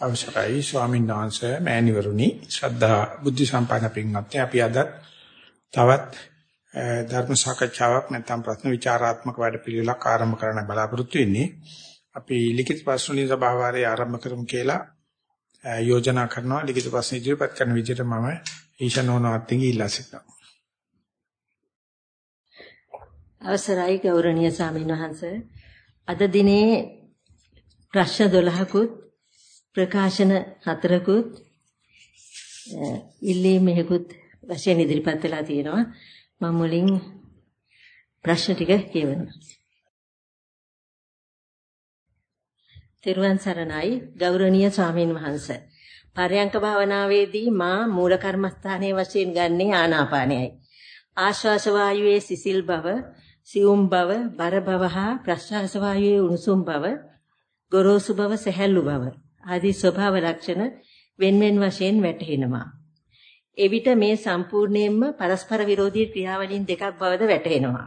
අවසරයි ස්වාමීන් වහන්සේ මෑණිවරුනි. ශ්‍රද්ධා බුද්ධ සම්පන්න පින්වත්නි අපි අද තවත් ධර්ම සාකච්ඡාවක් නැත්නම් ප්‍රශ්න විචාරාත්මක වැඩපිළිවෙලක් ආරම්භ කරන්න බලාපොරොත්තු වෙන්නේ. අපි ලිඛිත ප්‍රශ්න වලින් සභාවාරය ආරම්භ කරමු කියලා යෝජනා කරනවා. ලිඛිත ප්‍රශ්න ඉදිරිපත් කරන විදිහට මම ඊශනෝනවත්ගේ ඉල්ලා සිටිනවා. අවසරයි ගෞරවනීය ස්වාමීන් වහන්සේ. අද දිනේ ප්‍රශ්න 12කුත් ප්‍රකාශන හතරකුත් ඉල්ලීමෙකුත් වශයෙන් ඉදිරිපත් වෙලා තියෙනවා. මම මුලින් ප්‍රශ්න ටික කියවනවා. තෙරුවන් සරණයි ගෞරවනීය ස්වාමීන් වහන්සේ. පරයන්ක භාවනාවේදී මා මූල කර්මස්ථානයේ වශයෙන් ගන්නේ ආනාපානයයි. ආශ්වාස වායුවේ සිසිල් බව, සියුම් බව, බර බව හා ප්‍රශ්වාස වායුවේ උණුසුම් බව, ගොරෝසු බව, සැහැල්ලු බව ආදී ස්වභාව ලක්ෂණ වෙන්වෙන් වශයෙන් වැටහෙනවා. එවිට මේ සම්පූර්ණයෙන්ම පරස්පර විරෝධී ක්‍රියාවලින් දෙකක් බවද වැටහෙනවා.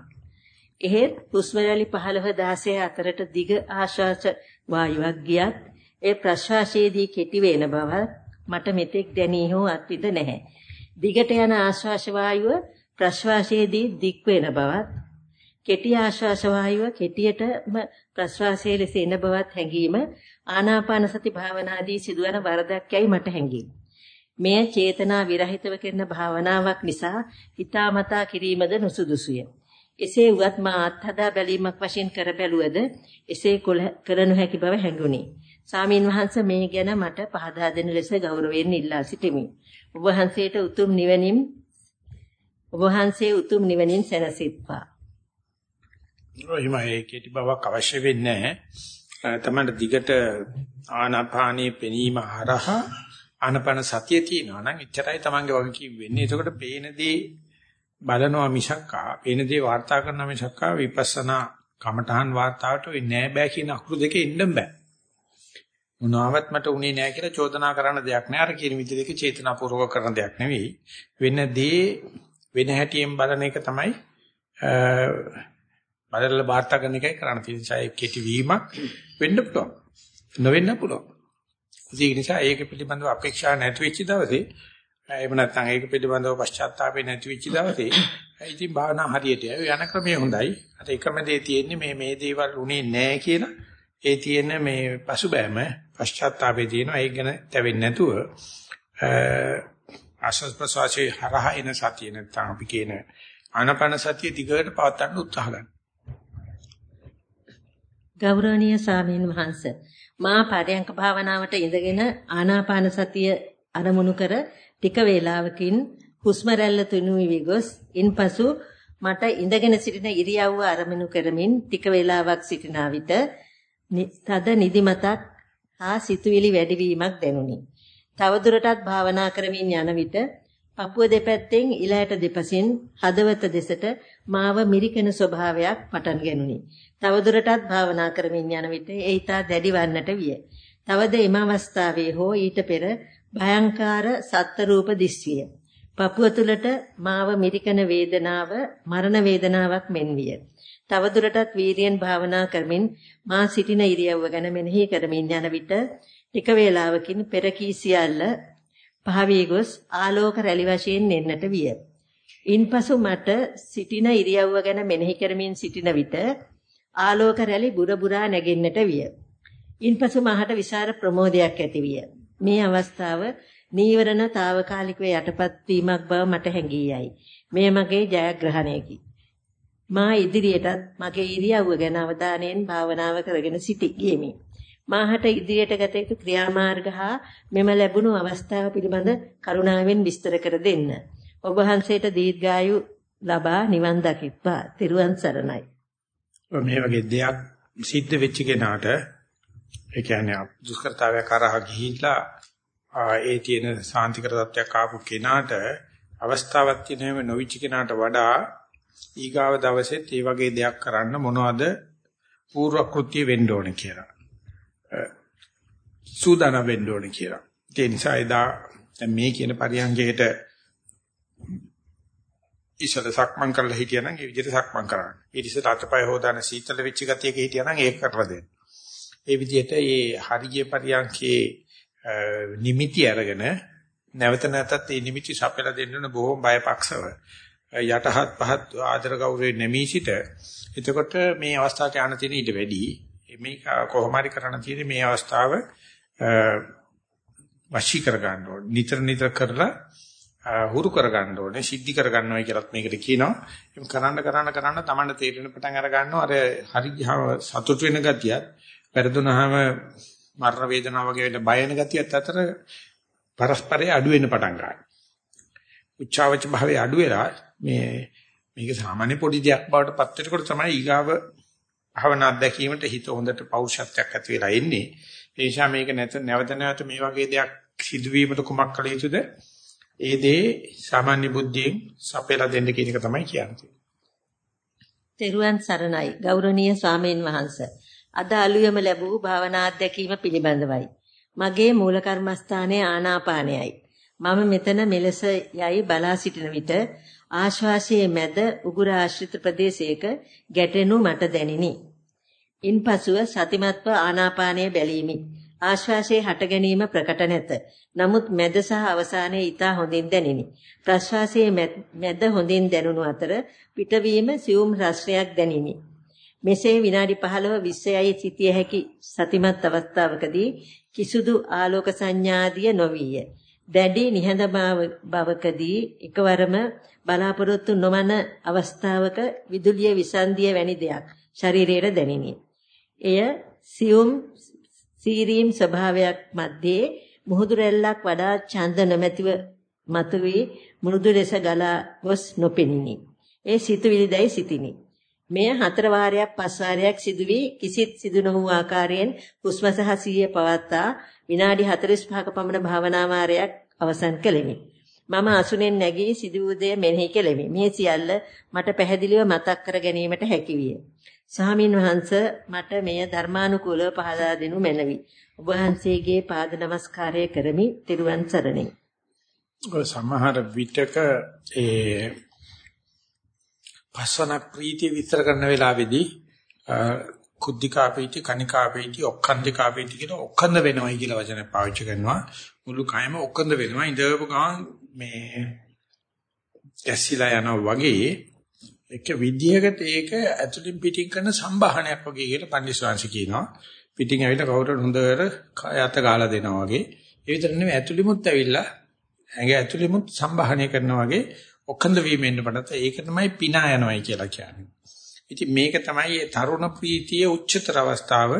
එහෙත් හුස්ම රැලි 15 16 අතරට දිග ආශ්වාස වායුවක් ගියත් ඒ ප්‍රශ්වාසයේදී කෙටි වෙන බව මට මෙතෙක් දැනී හෝ අත්විඳ නැහැ. දිගට යන ආශ්වාස වායුව ප්‍රශ්වාසයේදී දික් වෙන බවත් කෙටි ආශ්වාස වායුව කෙටියටම ප්‍රශ්වාසයේ ලෙස එන බවත් හැඟීම ආනාපාන සති භාවනාදී සිදුවන වරදක් යයි මට හැඟේ. මෙය චේතනා විරහිතව කරන භාවනාවක් නිසා හිතාමතා කිරීමද නුසුදුසුය. එසේ වුවත් මා අත්හදා බැලීමක් වශයෙන් කර බැලුවද එසේ කරනු හැකි බව හැඟුණි. සාමීන් වහන්සේ මේ ගැන මට පහදා දෙන ලෙස ගෞරවයෙන් ඉල්ලා සිටිමි. ඔබ වහන්සේට උතුම් නිවනින් ඔබ වහන්සේ උතුම් නිවනින් සැනසෙත්වා. ඔහිමයි කෙටි බවක් අවශ්‍ය වෙන්නේ නැහැ. තමයි දිගට ආනාපානයේ පෙනීම හරහා ආනාපාන සතිය තියෙනවා නම් එච්චරයි Tamange වගේ කිව්වෙන්නේ. එතකොට පේන දේ බලනවා මිසක්කා, පේන දේ වාර්තා කරනවා මිසක්කා විපස්සනා කමඨහන් වාර්තාවට වෙන්නේ නැහැ බෑ කියන අකුරු දෙකේ ඉන්න බෑ. මොනවාවත් මට උනේ නැහැ කියලා චෝදනා කරන්න දෙයක් නෑ. අර කියන විදිහට චේතනාපූර්වක කරන දෙයක් නෙවෙයි. වෙන දේ වෙන හැටියෙන් බලන එක තමයි බදරල වාර්තා කරන එකයි කරන්න තියෙන නිසා ඒ කෙටි වීමක් වෙන්න පුළුවන්. නොවෙන්න පුළුවන්. ඒ නිසා ඒක පිළිබඳව අපේක්ෂා නැති වෙච්ච දවසේ එහෙම නැත්නම් ඒක පිළිබඳව පශ්චාත්තාපේ නැති වෙච්ච දවසේ ඉතින් භාවනා හරියට යන ක්‍රමය හොඳයි. අර එකම දේ තියෙන්නේ මේ මේ දේවල් උනේ නැහැ කියලා ඒ තියෙන මේ පසුබෑම පශ්චාත්තාපේ තියෙනවා ඒක ගැන තැවෙන්නේ නැතුව ආශස් ප්‍රසවාසයේ හරහා එන සතිය නැත්නම් අපි කියන ආනපන සතිය දිගට පවත්වන්න උත්සාහ ගන්න. ගෞරවනීය සාමීන් වහන්ස මා පරයන්ක භාවනාවට ඉඳගෙන ආනාපාන සතිය අරමුණු කර ටික වේලාවකින් හුස්ම රැල්ල තුනී විගොස් ඉන්පසු මට ඉඳගෙන සිටින ඉරියව්ව අරමුණු කරමින් ටික වේලාවක් සිටින විට තද නිදිමතක් හා සිතුවිලි වැඩිවීමක් දැනුනි. තවදුරටත් භාවනා කරමින් යන විට පපුව දෙපැත්තෙන් ඉලයට දෙපසින් හදවත දෙසට මාව මිරිකෙන ස්වභාවයක් පටන් ගැනුනි. තවදුරටත් භාවනා කරමින් යන විට ඒ ඊතා දැඩි වන්නට විය. තවද එම අවස්ථාවේ හෝ ඊට පෙර භයංකාර සත්ත්ව රූප දිස්විය. පපුව තුලට මාව මිරිකන වේදනාව මරණ වේදනාවක් මෙන් විය. තවදුරටත් වීරියෙන් භාවනා කරමින් මා සිටින ඉරියව්ව ගැන මෙනෙහි කරමින් යන විට ටික වේලාවකින් පෙර කී සියල්ල පහවී ගොස් ආලෝක රැලි වශයෙන් එන්නට විය. ඉන්පසු මට සිටින ඉරියව්ව ගැන මෙනෙහි කරමින් සිටින විට ආලෝක රැලි බුර බුරා නැගෙන්නට විය. ඉන්පසු මහට විශාල ප්‍රමෝදයක් ඇති විය. මේ අවස්ථාව නීවරණ తాවකාලිකව යටපත් වීමක් බව මට හැඟී යයි. මේ මගේ ජයග්‍රහණයකි. මා ඉදිරියටත් මගේ ඉරියව්ව ගැන අවධානයෙන් භාවනාව කරගෙන සිටියෙමි. මාහට ඉදිරියට ගත යුතු ක්‍රියාමාර්ග හා මෙම ලැබුණු අවස්ථාව පිළිබඳ කරුණාවෙන් විස්තර කර දෙන්න. ඔබ වහන්සේට දීර්ඝායු ලබා නිවන් දකිත්වා. ත්‍රිවන් සරණයි. මේ වගේ දෙයක් සිද්ධ වෙච්ච කෙනාට ඒ කියන්නේ දුෂ්කරතාවය කරා ගිහිල්ලා ඒ තියෙන සාන්තිකර තත්ත්වයක් ආපු කෙනාට අවස්ථාවක් තියෙනවෙ නොවිච්ච කෙනාට වඩා ඊගාව දවසෙත් මේ වගේ දෙයක් කරන්න මොනවද පූර්ව කෘත්‍ය වෙන්න ඕන කියලා. සූදානම් වෙන්න ඕන කියලා. ඒ නිසා එදා මේ කියන පරියන්කේට ඉස්සර සක්මන් කරලා හිටියනම් ඒ විදිහට සක්මන් කරන්න. ඊට ඉස්සර අතපය හොදාන සීතල වෙච්ච ගතියක හිටියනම් ඒක කරලා දෙන්න. ඒ විදිහට මේ හරිය පරියන්කේ නිමිති අරගෙන නැවත නැවතත් මේ නිමිති සපයලා දෙන්න ඕන බොහොම බයපක්ෂව යටහත් පහත් ආදර ගෞරවේ නැමී සිට එතකොට මේ අවස්ථාවට යන තියෙන ඊට වැඩි මේ කොහොම හරි කරන්න තියෙන මේ අවස්ථාව වශී කර ගන්න ඕනේ නිතර නිතර කරලා හුරු කර ගන්න ඕනේ සිද්ධි කර ගන්නවා කියලත් මේකට කියනවා ඒක කරන්න කරන්න කරන්න තමන්ට තේරෙන පටන් අර ගන්නවා අර හරි සතුට වෙන ගතියත් පෙරදුනහම මරණ වේදනාව වගේ වෙන බය වෙන ගතියත් අතර පරස්පරය අඩු වෙන්න පටන් ගන්නවා උච්චාවච භාවයේ අඩු වෙලා මේ මේක සාමාන්‍ය පොඩි දෙයක් බවට පත් වෙනකොට තමයි ඊගාව භවනා අත්දැකීමට හිත හොඳට පෞරුෂත්වයක් ඇති වෙලා එන්නේ. ඒ නිසා මේක නැත නැවත නැවත මේ වගේ දෙයක් සිදුවීමට කුමක් කළ යුතුද? ඒ දේ සාමාන්‍ය බුද්ධියෙන් සපයලා දෙන්න කියන එක තමයි කියන්නේ. තෙරුවන් සරණයි ගෞරවනීය ස්වාමීන් වහන්ස. අද අලුයම ලැබූ භාවනා අත්දැකීම පිළිබඳවයි. මගේ මූල කර්මස්ථානයේ ආනාපානයයි. මම මෙතන මෙලෙස යයි බලා සිටින විට ආශ්වාසයේ මැද උගුර ආශ්‍රිත ප්‍රදේශයක ගැටෙනු මට දැනිනි. ඉන්පසුව සතිමත්ව ආනාපානය බැලීමි. ආශ්වාසයේ හට ගැනීම ප්‍රකට නැත. නමුත් මැද සහ අවසානයේ ඊතා හොඳින් දැනිනි. ප්‍රශ්වාසයේ මැද හොඳින් දැනුණු අතර පිටවීම සියුම් රසයක් දැනිනි. මෙසේ විනාඩි 15 20යි සිටිය හැකි සතිමත් අවස්ථාවකදී කිසුදු ආලෝක සංඥාදිය නොවිය. දැඩි නිහඬ බවකදී එකවරම බලාපොරොත්තු නොවන අවස්ථාවක විදුලිය විසන්දිය වැනි දෙයක් ශරීරයට දැනිනි. එය සියුම් සීරීම් ස්වභාවයක් මැද්දේ මුහුදු රැල්ලක් වඩා ඡන්ද නොමැතිව මතුවී මෘදු ලෙස ගලා ගොස් නොපෙනිනි. ඒ සිතුවිලිදයි සිටිනි. මෙය හතර වාරයක් පස් වාරයක් සිදු වී කිසිත් සිදු නොවූ ආකාරයෙන් හුස්ම සහ සිහිය පවත්තා විනාඩි 45ක පමණ භාවනා වාරයක් අවසන් කළෙමි. මම අසුනෙන් නැගී සිදු වූ දේ මෙනෙහි කෙලෙමි. මේ සියල්ල මට පැහැදිලිව මතක් කර ගැනීමට හැකි විය. ස්වාමින් වහන්සේ මට මෙය ධර්මානුකූලව පහදා දෙනු මැනවි. ඔබ වහන්සේගේ පාද නමස්කාරය කරමි. ත්‍රිවන් සරණයි. සමහර විටක ඒ පස්සන ප්‍රීතිය විස්තර කරන වෙලාවේදී කුද්ධිකා පීති කනිකා පීති ඔක්ඛන්දිකා පීති කියන ඔක්ඛන්ද වෙනවයි කියලා වචන පාවිච්චි කරනවා මුළු කයම ඔක්ඛන්ද වෙනවා ඉඳපු ගමන් මේ ඇසිලා යනවා වගේ එක විදියකට ඒක ඇතුලින් පිටින් කරන සම්බාහනයක් වගේ කියලා පන්දිස්වාංශ කියනවා පිටින් ඇවිල්ලා කවුරුත් හොඳට කයත් ගාලා දෙනවා වගේ ඒ විතර නෙවෙයි ඇතුලිමුත් ඇවිල්ලා ඇඟ ඇතුලිමුත් සම්බාහනය කරනවා වගේ ඔක්ඛන්ද වීමෙන් පටත ඒක තමයි පිනා යනවායි කියලා කියන්නේ ඉතින් මේක තමයි ඒ තරුණ ප්‍රීතිය උච්චතර අවස්ථාව.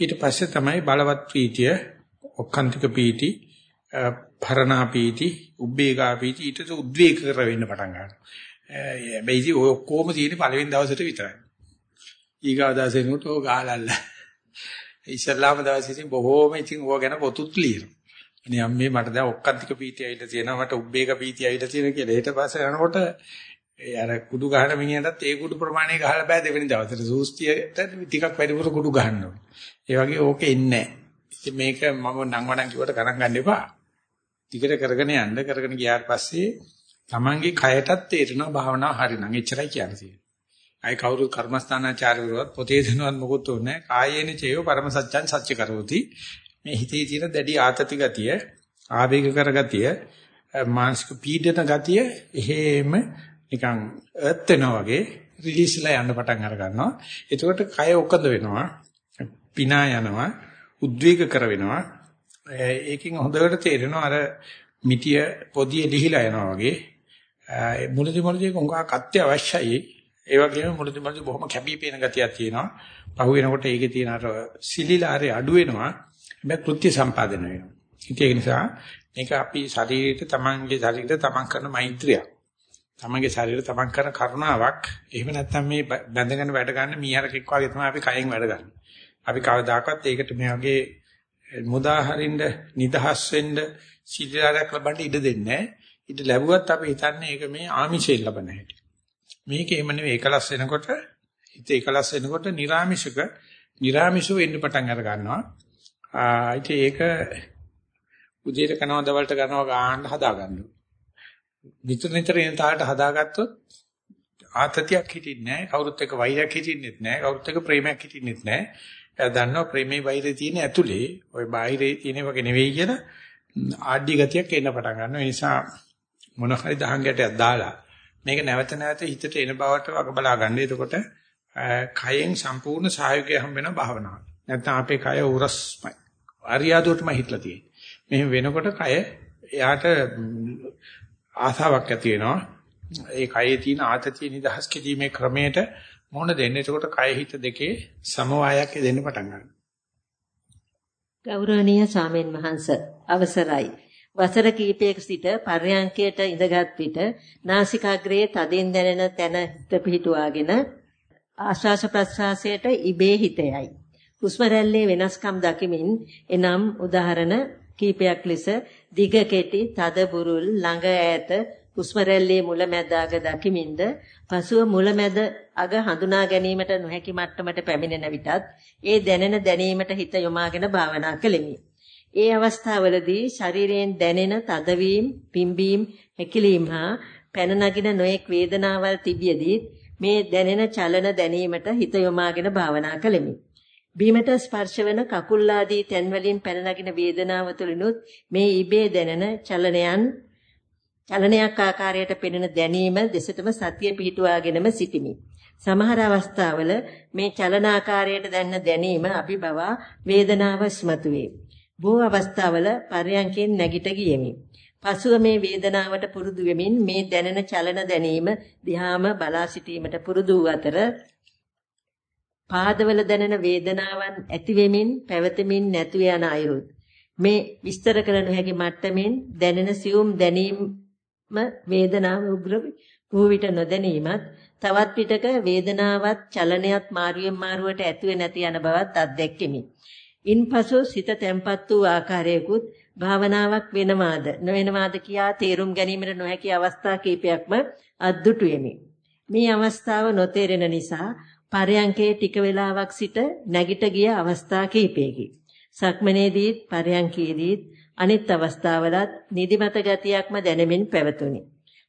ඊට පස්සේ තමයි බලවත් ප්‍රීතිය, ඔක්කාන්තික ප්‍රීති, භරණා ප්‍රීති, උබ්බේගා ප්‍රීති ඊට උද්වේග කර වෙන්න පටන් ගන්නවා. හැබැයි ඔය ඔක්කොම තියෙන්නේ පළවෙනි දවසට විතරයි. ඊගා දවසේ නුට ඕ ගාලල්ල. ඉස්ලාම දවසේ ඉතින් බොහෝම ඉතින් ඕවා ගැන පොතුත් ලියනවා. අනේ අම්මේ මට දැන් ඔක්කාන්තික ප්‍රීතිය ඇවිල්ලා තියෙනවා මට උබ්බේග ප්‍රීතිය ඇවිල්ලා තියෙනවා කියලා. ඊට පස්සේ යනකොට ඒ අර කුඩු ගහන මිනිහටත් ඒ කුඩු ප්‍රමාණය ගහලා බෑ දෙවෙනි දවසට. සූස්තියට ටිකක් වැඩිපුර කුඩු ගහන්න ඕනේ. ඒ වගේ ඕකේ ඉන්නේ නැහැ. මේක මම නංවනම් කිව්වට ගණන් ගන්න එපා. ටිකට කරගෙන යන්න කරගෙන ගියාට පස්සේ Tamange කයටත් තේරෙනවා භාවනාව හරිනම් එච්චරයි කියන්නේ. අය කවුරුත් කර්මස්ථානාචාර්යවරුවත් පොතේ දෙනවත් මොකුත් උන්නේ කායේන චේව පරම සත්‍යං සත්‍ය කරෝති. මේ හිතේ තියෙන දැඩි ආතති ගතිය, ආවේග කර ගතිය, මානසික පීඩන ගතිය එහෙම නිකන් අර්ත් වෙනවා වගේ රිලීස්ලා යන්න පටන් අර ගන්නවා. එතකොට කය ඔකද වෙනවා. පිනා යනවා. උද්වේග කර වෙනවා. ඒකෙන් හොඳට තේරෙනවා අර මිටිය පොදිය ලිහිලා යනවා වගේ. මුලදි මුලදි කොංගා කත්‍ය අවශ්‍යයි. ඒ වගේම මුලදි මුලදි බොහොම කැපී පෙනෙන ගතියක් තියෙනවා. පහු වෙනකොට ඒකේ තියෙන අර සිලිලාරේ අඩු වෙනවා. හැබැයි කෘත්‍ය සම්පාදනය වෙනවා. ඒක නිසා මේක අපි ශරීරයට තමන්ගේ ශරීරයට තමන් කරන මෛත්‍රියක්. තමන්ගේ ශරීරය තමන් කරන කරුණාවක්. එහෙම නැත්නම් මේ බැඳගෙන වැඩ ගන්න මීහරකෙක් වගේ තමයි අපි කයෙන් වැඩ ගන්න. අපි කවදාකවත් ඒකට මේ වගේ මුදා හරින්න නිදහස් වෙන්න සිල්ලාරයක් ලබන්න ඉඩ දෙන්නේ නැහැ. ඉත ලැබුවත් අපි හිතන්නේ ඒක මේ ආමිෂයෙන් ලබන හැටි. මේක එහෙම නෙවෙයි එකලස් වෙනකොට හිත එකලස් වෙනකොට निराමිෂක निराමිෂව එන්න පටන් අර ගන්නවා. ඉත ඒක උදේට කනවා දවල්ට කනවා ගන්න හදාගන්න. නිතර නිතර එන තාලට හදාගත්තොත් ආතතියක් හිටින්නේ නැහැ. කවුරුත් එක්ක වෛරයක් හිටින්නෙත් නැහැ. කවුරුත් එක්ක ප්‍රේමයක් හිටින්නෙත් නැහැ. එයා දන්නවා ප්‍රේමේ වෛරය තියෙන ඇතුලේ ওই බාහිරේ තියෙන වගේ නෙවෙයි කියලා ආඩ්‍ය ගතියක් එන්න පටන් ගන්නවා. ඒ නිසා මොන හරි දහංගටයක් දාලා මේක නැවත නැවත හිතට එන බවට වග බලා ගන්න. එතකොට කයෙන් සම්පූර්ණ සහයෝගය හම්බ වෙනවා භාවනාවට. නැත්නම් අපේ කය උරස්මයි. අරියාදුවටම හිටලා තියෙන්නේ. මෙහෙම වෙනකොට කය එයාට ආසාවක් ඇති වෙනවා. ඒ කයේ තියෙන ආතතිය නිදහස් කිරීමේ ක්‍රමයට මොන දෙන්නේ. එතකොට කය හිත දෙකේ සමவாயයක් දෙන්න පටන් ගන්නවා. ගෞරවනීය සාමෙන් වහන්ස අවසරයි. වසර කිහිපයක සිට පර්යංකයට ඉඳගත් විට නාසිකාග්‍රයේ තදින් දැනෙන තැන හිත පිහිටුවාගෙන ආශ්වාස ප්‍රශ්වාසයට ඉබේ හිතයයි. හුස්ම රැල්ලේ වෙනස්කම් දකිමින් එනම් උදාහරණ කීපයක් ලෙස දිග කෙටි තද බුරුල් ළඟ ඈත හුස්ම රැල්ලේ මුලැමැදාග දකිමින්ද පසුව මුලැමැද අග හඳුනා ගැනීමට නොහැකි මට්ටමට පැමිණෙන විටත් ඒ දැනෙන දැනීමට හිත යොමාගෙන භාවනා කෙලිමි. ඒ අවස්ථාවලදී ශරීරයෙන් දැනෙන තදවීම, පිම්බීම, හැකිලීම හා පැන නගින නොඑක් වේදනාවල් තිබියදී මේ දැනෙන චලන දැනීමට හිත යොමාගෙන භාවනා කෙලිමි. බීමට ස්පර්ශ වන කකුල් ආදී තැන් වලින් පැන නගින වේදනාව තුළිනුත් මේ ඉබේ දැනෙන චලනයන් චලනයක් ආකාරයට පෙනෙන දැනීම දෙසටම සතිය පිහිටුවාගෙනම සිටිමි. සමහර අවස්ථාවල මේ චලන ආකාරයට දැනෙන දැනීම අභිබවා වේදනාව ස්මතු වේ. බොහෝ අවස්ථාවල පරයන්කෙන් නැගිට ගියෙමි. පසුව මේ වේදනාවට පුරුදු වෙමින් මේ දැනෙන චලන දැනීම දිහාම බලා සිටීමට පුරුදු අතර පාදවල දැනෙන වේදනාවන් ඇති වෙමින් පැවතෙමින් නැතු යන අයුරුත් මේ විස්තර කළ නොහැකි මට්ටමින් දැනෙන සියුම් දැනීම වේදනාව උග්‍ර වූ විට නොදැනීමත් තවත් පිටක වේදනාවත් චලනයත් මාරුවෙන් මාරුවට ඇතුවේ නැති යන බවත් අත්දැක්කෙමි. ඉන්පසු සිත තැම්පත් වූ ආකාරයකුත් භාවනාවක් වෙනවාද නොවෙනවාද කියා තේරුම් ගැනීමට නොහැකි අවස්ථා කීපයක්ම අද්දුටුවෙමි. මේ අවස්ථාව නොතේරෙන නිසා පරයන්කේ ටික වේලාවක් සිට නැගිට ගිය අවස්ථා කීපයකි. සක්මනේදීත් පරයන්කේදීත් අනිත් අවස්ථාවලත් නිදිමත ගතියක්ම දැනෙමින් පැවතුණි.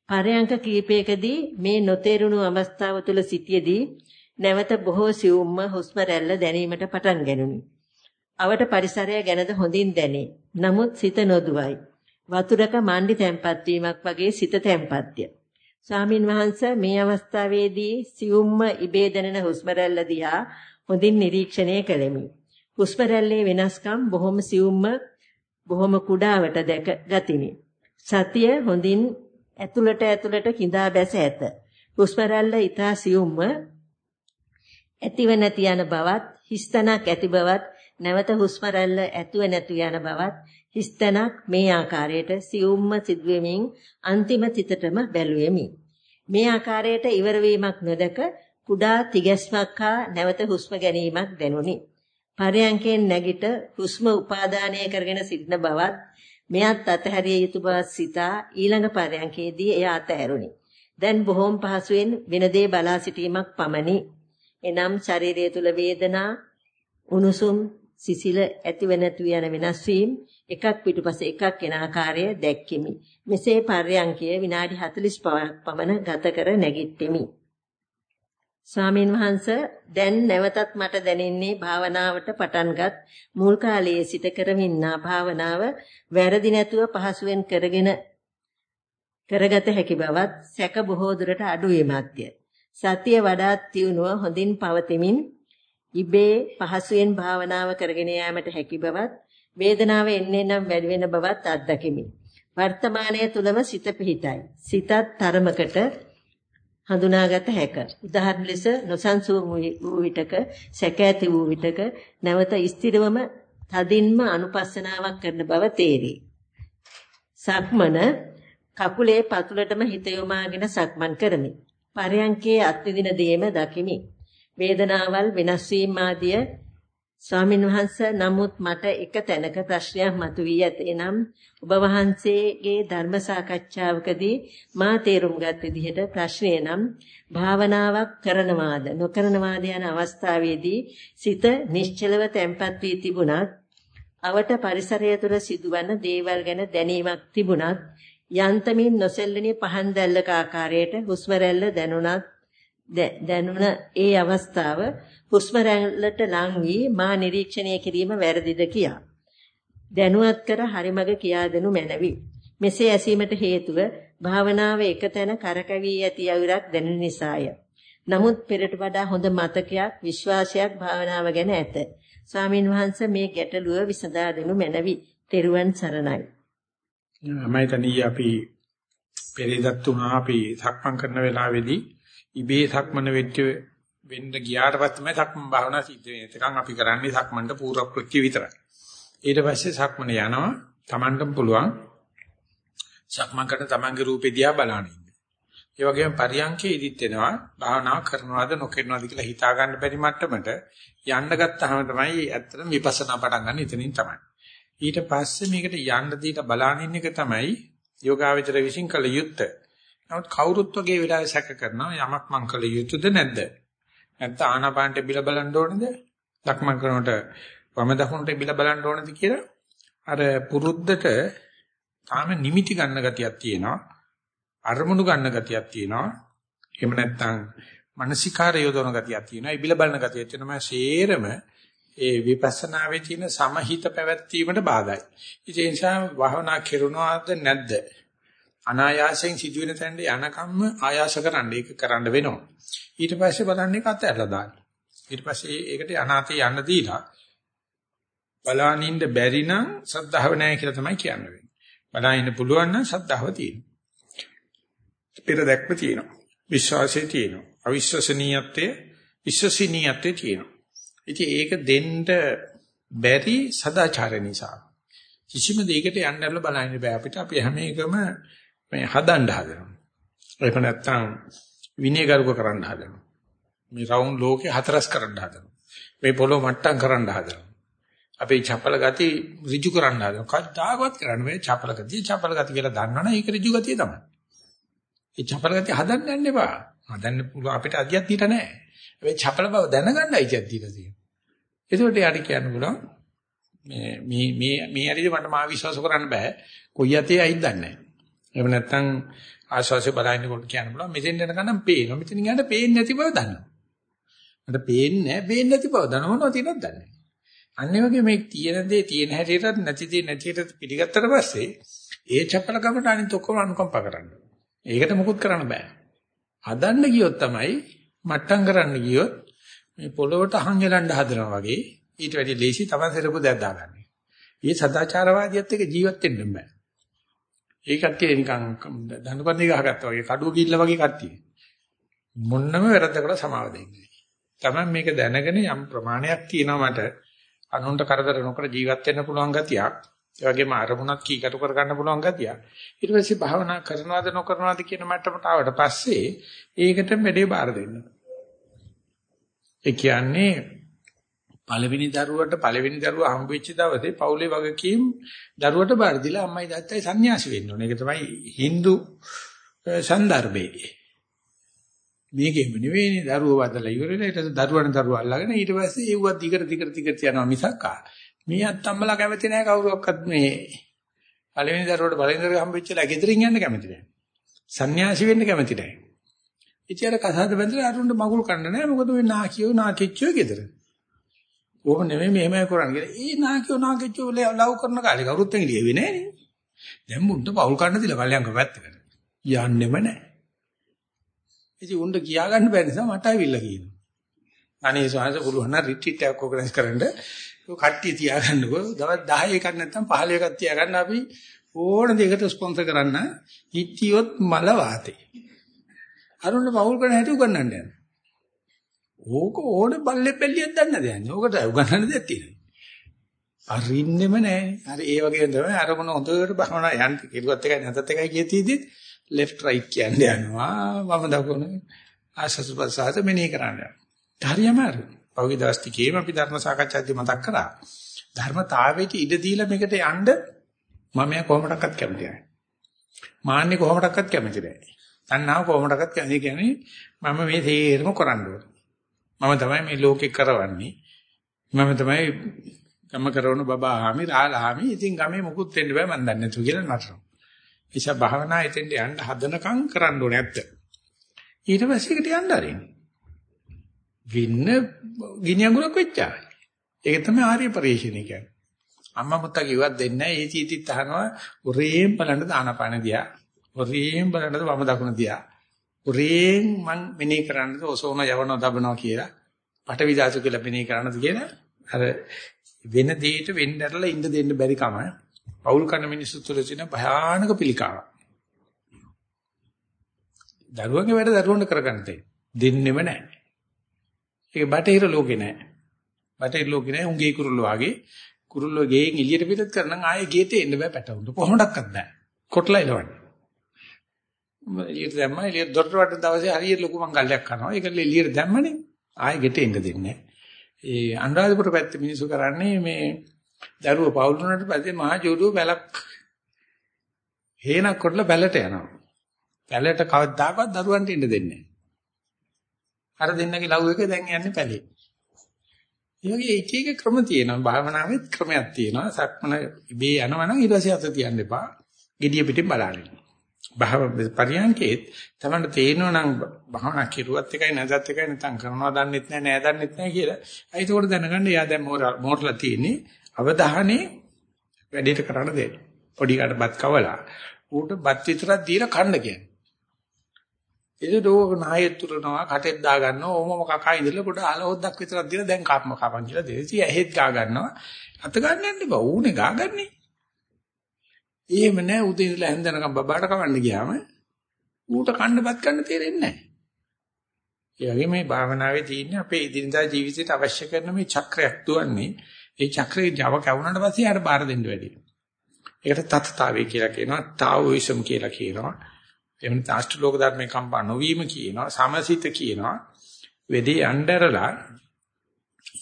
පරයන්ක කීපයකදී මේ නොතේරුණු අවස්ථාව තුළ සිටියේදී නැවත බොහෝ සියුම්ම හුස්ම රැල්ල දැනීමට පටන් ගැනුනි. අවට පරිසරය ගැනද හොඳින් දැනේ. නමුත් සිත නොදුවයි. වතුරක මණ්ඩි තැම්පත් වීමක් වගේ සිත තැම්පත්ය. ස්වාමින් වහන්සේ මේ අවස්ථාවේදී සියුම්ම ඉබේ දැනෙන හුස්ම රැල්ල දිහා හොඳින් නිරීක්ෂණය කළෙමි. හුස්ම රැල්ලේ වෙනස්කම් බොහොම සියුම්ම බොහොම කුඩාවට දැක ගතිමි. සතිය හොඳින් ඇතුළට ඇතුළට කිඳා බැස ඇත. හුස්ම රැල්ල ඊතා සියුම්ම ඇතිව නැති යන බවත්, හිස්තනක් ඇති බවත්, නැවත හුස්ම රැල්ල ඇතුව නැතු යන බවත්, හිස්තනක් මේ ආකාරයට සියුම්ම සිදුවෙමින් අන්තිම තිතටම බැලුවෙමි. මේ ආකාරයට ඉවර වීමක් නොදක කුඩා තිගැස්මක් හා නැවත හුස්ම ගැනීමක් දැනුනි. පරයන්කෙන් නැගිට හුස්ම උපාදානය කරගෙන සිටින බවත් මෙයත් අතහැරිය යුතු බව සිතා ඊළඟ පරයන්කේදී එය අතහැරුණි. දැන් බොහොම පහසුවෙන් වෙන දේ බලා සිටීමක් පමණි. එනම් ශරීරය තුල වේදනා, උණුසුම්, සිසිල ඇතිව නැතු යන වෙනස් වීම එකක් පිටුපස එකක් එන ආකාරය දැක්කෙමි. මෙසේ පර්යංකය විනාඩි 45ක් පමණ ගත කර නැගිට්ටෙමි. ස්වාමීන් වහන්ස දැන් නැවතත් මට දැනෙන්නේ භාවනාවට පටන්ගත් මුල් කාලයේ සිට කරමින්නා භාවනාව වැරදි නැතුව පහසුවෙන් කරගෙන කරගත හැකි බවත් සැක බොහෝ දුරට අඩු වීමත්ය. සතිය වඩාත් තියුණුව හොඳින් පවතිමින් ඉබේ පහසුවෙන් භාවනාව කරගෙන යාමට හැකි බවත් වේදනාව එන්නේ නම් වැඩි වෙන බවත් අත්දකිමි. වර්තමානයේ තුලම සිත පිහිටයි. සිතත් තරමකට හඳුනාගත හැක. උදාහරණ ලෙස නොසන්සුන් වූ විටක, සැක ඇති වූ විටක නැවත ස්ථිරවම තදින්ම අනුපස්සනාවක් කරන බව තේරේ. සක්මන කකුලේ පතුලටම හිත යොමාගෙන සක්මන් කරමි. පරයන්කේ අත්විඳින දේම දකිමි. වේදනාවල් වෙනස් වීම ආදිය ස්වාමීන් වහන්සේ නමුත් මට එක තැනක ප්‍රශ්නයක් මතුවී ඇත. එනම් ඔබ වහන්සේගේ ධර්ම සාකච්ඡාවකදී මා තේරුම්ගත් විදිහට ප්‍රශ්නය නම් භාවනාවක් කරනවාද නොකරනවාද යන අවස්ථාවේදී සිත නිශ්චලව තැම්පත් වී තිබුණත් අවට පරිසරය තුළ සිදුවන දේවල් ගැන දැනීමක් තිබුණත් යන්තමින් නොසෙල්ලෙනි පහන් දැල්ලක ආකාරයට හුස්ම රැල්ල දැනුණත් දැනුණ ඒ අවස්ථාව හුස්ම රැල්ලට ලං වී මා නිරීක්ෂණය කිරීම වැරදිද කියා. දැනුවත් කර හරිමග කියා දෙනු මැනවි. මෙසේ ඇසීමට හේතුව භාවනාව එක තැන කරකැවී ඇති අයුරක් දැනෙන නිසාය. නමුත් පෙරට වඩා හොඳ මතකයක් විශ්වාසයක් භාවනාව ගැන ඇත. ස්වාමින් වහන්සේ මේ ගැටලුව විසඳා දෙනු මැනවි. තෙරුවන් සරණයි. මම අපි පෙරේදත් තුනා අපි සක්මන් කරන වෙලාවේදී ඉබේ සක්මන වෙච්ච වෙන්න ගියාට පස්සේ තමයි සක්මන් භාවනා සිද්ධ වෙන්නේ. ඒකන් අපි කරන්නේ සක්මන්ට පූර්ව කෘත්‍ය විතරයි. ඊට පස්සේ සක්මන යනවා Tamanටම පුළුවන් සක්මන් කරන Tamanගේ රූපෙ දිහා බලන්න ඉන්න. ඒ වගේම පරියන්කේ ඉදිත් වෙනවා භාවනා කරනවද නොකරනවද කියලා හිතා ගන්න බැරි මට්ටමට යන්න ගත්තාම තමයි ඇත්තටම විපස්සනා පටන් ගන්න ඉතනින් තමයි. ඊට පස්සේ මේකට යන්න දීලා බලනින්න එක තමයි යෝගාවචර විශ්ින් කළ යුත්තේ. නමුත් කවුරුත් වගේ වෙලාවෙ සැක කරනවා යමක් මං කළ යුතුද නැද්ද? නැත්නම් ආනාපානට බිල බලන්න ඕනේද? ලක්මන් කරනකොට වම දකුණට බිල බලන්න ඕනේද කියලා අර පුරුද්දට තාම නිමිති ගන්න ගතියක් තියෙනවා. අරමුණු ගන්න ගතියක් තියෙනවා. එහෙම නැත්නම් මානසිකාර යොදවන ගතියක් තියෙනවා. ඒ බිල බලන ගතියක් තියෙනවා. සේරම ඒ විපස්සනාවේ තියෙන සමහිත පැවැත්වීමට බාධායි. ඒ නිසා භාවනා කෙරුණාද නැද්ද? අනායාසයෙන් සිදුවෙන තැනට යනකම්ම ආයාස කරන්න ඒක කරන්න වෙනවා. ඊට පස්සේ බලන්නේ කත ඇරලා දාන්න. ඊට පස්සේ ඒකට අනාතේ යන්න දීලා බලානින්න බැරි නම් සද්ධාව නැහැ කියලා තමයි කියන්නේ. බලානින්න පුළුවන් නම් සද්ධාව තියෙනවා. පෙර දැක්ම තියෙනවා. විශ්වාසය තියෙනවා. අවිශ්වසනීයත්වයේ විශ්වසනීයත්වයේ තියෙනවා. ඉතින් ඒක දෙන්න බැරි සදාචාර නිසා. කිසිම දෙයකට යන්නදල බලන්න බෑ අපිට. අපි හැම එකම මේ හදන්න හදනවා. ඒක නැත්තම් විනයගරුක කරන්න හදනවා. මේ රවුන්ඩ් ලෝකේ හතරස් කරන්න හදනවා. මේ පොළොව මට්ටම් කරන්න හදනවා. අපේ චපල ගති ඍජු කරන්න හදනවා. කවදාවත් කරන්න බෑ චපල ගතිය. චපල ගතිය කියලා දන්නවනේ ඒක ඍජු ගතිය තමයි. ඒ චපල ගතිය හදන්න යන්න එපා. හදන්න පුළුවන් අපිට අධ්‍යයක් දීලා නැහැ. හැබැයි චපල බව දැනගන්නයි අධ්‍යයක් දීලා තියෙන්නේ. ඒකට යාට කියන්න පුළුවන් මේ මේ මේ මේ හරියට මට මා විශ්වාස කරන්න බෑ. කොයි යතේ අයින් දන්නේ නැහැ. එහෙම නැත්නම් ආශාසය බලහින්නකොට කියන්න පුළුවන් මෙතෙන් යනකම් පේනවා. මෙතන ගියාට පේන්නේ නැති බව දන්නවා. මට පේන්නේ නැහැ, පේන්නේ නැති බව දනවනවා තියෙනවද දන්නේ නැහැ. අන්නේ වගේ මේ තියෙන දේ තියෙන හැටියටත් නැති දේ නැති හැටියට පිළිගත්තට පස්සේ ඒ චපල කමට අනිත් ඔක්කොම අනුකම්පා කරන්න. ඒකට මොකුත් කරන්න බෑ. හදන්න ගියොත් තමයි මට්ටම් කරන්න ගියොත් මේ පොළොවට හංගලන්න හදනවා වගේ ඊට වැඩි ලේසි තමයි සරපු දෙයක් දාගන්නේ. මේ සදාචාරවාදියත් එක්ක ජීවත් වෙන්න බෑ. ඒ කට්ටිය නිකන් දනුපන්දි ගහගත්තා වගේ කඩුව කිල්ල වගේ කට්ටිය. මොන්නම වැරද්දකට සමාව දෙන්නේ. තමයි මේක දැනගෙන යම් ප්‍රමාණයක් තියෙනවා මට අනුන්ට කරදර නොකර ජීවත් වෙන්න පුළුවන් ගතියක්. ඒ වගේම අරමුණක් කීකටු කර ගන්න පුළුවන් ගතියක්. ඊට පස්සේ භාවනා කරනවද නොකරනවද කියන මට්ටමට ආවට පස්සේ ඒකට මෙඩේ බාර දෙන්න. ඒ කියන්නේ පළවෙනි දරුවට පළවෙනි දරුවා හම්බ වෙච්ච දවසේ පවුලේ වගකීම් දරුවට බාර දීලා අම්මයි තාත්තයි සන්‍යාසි වෙන්න ඕනේ. ඒක තමයි Hindu සන්දර්භේ. මේකෙම නෙවෙයි දරුවෝ වදලා ඉවරලා ඊට පස්සේ දරුවන දරුවා අල්ලගෙන ඊට පස්සේ ඒව දිගට දිගට දිගට යනවා මිසක් මේ අත්තම්මලා කැමති නැහැ කවුරක්වත් මේ පළවෙනි දරුවට පළවෙනි දරුවා හම්බ වෙච්චලා ගෙදරින් යන්න කැමති නැහැ. සන්‍යාසි වෙන්න කැමති නැහැ. ඉතින් අර කසාද බැඳලා අරුන්ට මගුල් කන්න නැහැ මොකද මේ නාකියෝ නාකිච්චෝ ගෙදර. ඕක නෙමෙයි මෙහෙමයි කරන්නේ කියලා. ඒ නාකියෝ නාකිච්චෝ ලව් කරන කාලේ කවුරුත් එංගලියෙ නෑනේ. දැන් මුන්ට පවුල් කන්න දිලා කල්යංග පැත්තකට. යන්නෙම නෑ. ඉතින් උන්ට කියා ගන්න බැරි නිසා මට අවිල්ල කියනවා. අනේ සාහස පුළුවන් නම් රිට්‍රීට් එකක් ඕගනයිස් කරන්න කට්ටිය තියාගන්නකෝ. දවස් 10 එකක් නැත්නම් 15 එකක් තියාගන්න අපි ඕන දෙයකට ස්පොන්සර් කරන්න හිටියොත් මල වාතේ. අරුණ පවුල් කරන හැටි උගන්නන්න යනවා. ඕක ඕනේ බල්ලේ බැල්ලියක් දන්න දෙයක් නේ. ඕකට උගන්නන්න දෙයක් තියෙනවා. අරින්නෙම නැහැ. හරි ඒ වගේ තමයි අරමුණ හොඳට බලනවා යන්න කිරුවත් එකයි නැතත් එකයි කියතියිදිත් left right කියන්නේ යනවා. වම දකුණ ආසස් ප්‍රසාද මෙනේ කරන්නේ. හරියම හරි. පහුගිය දවස් ටිකේම අපි ධර්ම සාකච්ඡාදී මතක් කරා. ධර්මතාවයට ඉඩ දීලා මේකට යන්න මම කොහොමඩක්වත් කැමති නැහැ. මාන්නේ කොහොමඩක්වත් කැමති නැහැ. තණ්හාව කොහොමඩක්වත් කැමති කියන්නේ මම මේ තේරම කරන්න ඕනේ. මම තමයි මේ ලෝකේ කරවන්නේ. මම තමයි ගම කරවන බබාහාමි රාලහාමි. ඉතින් ගමේ මුකුත් වෙන්න බෑ මන් දන්නේ නැතු කියලා නතරනවා. ඒස භාවනා එතෙන්ට යන්න හදනකම් කරන්න ඕනේ ඇත්ත. ඊට පස්සේ ඒකට යන්න ආරින්. වින්න ගිනි අඟුරක් වෙච්චා. ඒක තමයි ආර්ය පරිශ්‍රණය කියන්නේ. අම්මා මුත්තා කිව්වත් දෙන්නේ නැහැ. ඒ චීතිත් අහනවා උරේම් බලන්න දානපාන දියා. උරේම් බලන්න වම දකුණ දියා. උරේම් මං මෙනේ කරන්නද ඔසෝන යවන දබනවා කියලා. පටවි දාසු කියලා මෙනේ කරන්නද කියලා. අර වෙන දෙයකට වෙන්න ඇරලා ඉඳ දෙන්න බැරි කම. පෞල් කන මිනිස්සු තුළ තියෙන භයානක පිළිකාවක්. දරුවගේ වැඩ දරුවන්ට කරගන්න දෙන්නෙම නැහැ. ඒක බටහිර ලෝකේ නැහැ. බටහිර ලෝකේ නැහැ උන්ගේ කුරුල්ලෝ වගේ කුරුල්ලෝ ගෙයින් එළියට පිටත් කරනම් ආයේ ගේතේ එන්න බෑ පැටවුන්ට. කොහොමඩක්වත් බෑ. කොටලා එලවන්නේ. එළියට දැම්මම එළියට දොරට වටන දවසේ හරියට ලොකු මංගල්‍යයක් කරනවා. ඒක එළියට දැම්මනේ ආයේ ගෙට එන්න දෙන්නේ නැහැ. ඒ අනුරාධපුර පැත්තේ මිනිස්සු කරන්නේ මේ දරුවෝ පවුල් වුණාට පස්සේ මහා ජෝඩුව බැලක් හේනක් කොටලා බැලට යනවා. බැලට කවදාකවත් දරුවන්ට ඉන්න දෙන්නේ නැහැ. අර දෙන්නගේ ලව් එක දැන් යන්නේ පැලේ. ඒ වගේ එක එක ක්‍රම තියෙනවා. භාවනාවෙත් ක්‍රමයක් තියෙනවා. සක්මන ඉබේ යනවනම් ඊට පස්සේ අත තියන්න එපා. gediya pitin බලන්න. භාව පරියන්කේත් තමයි තේරෙනවා නම් භාවනා කෙරුවත් එකයි නැදත් එකයි නැත්නම් කරනවා දන්නෙත් නැහැ නෑ දන්නෙත් නැහැ කියලා. ඒකෝට දැනගන්න එයා දැන් මෝරලා තියෙන්නේ අවධානයේ වැඩේට කරන්න දෙන්න. පොඩි කාට බත් කවලා ඌට බත් විතරක් දීලා කන්න කියන්නේ. ඒක දෝක නායෙත් තුරනවා කටෙත් දා ගන්නවා ඕමම කකා ඉඳලා පොඩ අලහොද්දක් විතරක් දීලා දැන් කාපම කපන් කියලා දෙවිසි ඇහෙත් ගා ගන්නවා අත ගන්න යන්න බෑ ඌනේ ගාගන්නේ එහෙම නෑ උදේ ඉඳලා හැන්දනකම් බබාට කවන්න ගියාම ඌට කන්නපත් ගන්න තේරෙන්නේ නෑ. ඒ වගේ මේ භාවනාවේ තියෙන්නේ අපේ ඉදිරියදා ජීවිතයට අවශ්‍ය කරන මේ චක්‍රයක් දුවන්නේ ඒ චක්‍රේ Java කවුනට පස්සේ ආර බාර දෙන්න වැඩි ඒකට තත්තාවේ කියලා කියනවා තාවෝයිසම් කියලා කියනවා. එහෙම තාෂ්ටලෝක ධර්මේ කම්පා නොවීම කියනවා සමසිත කියනවා. වෙදී අnderලා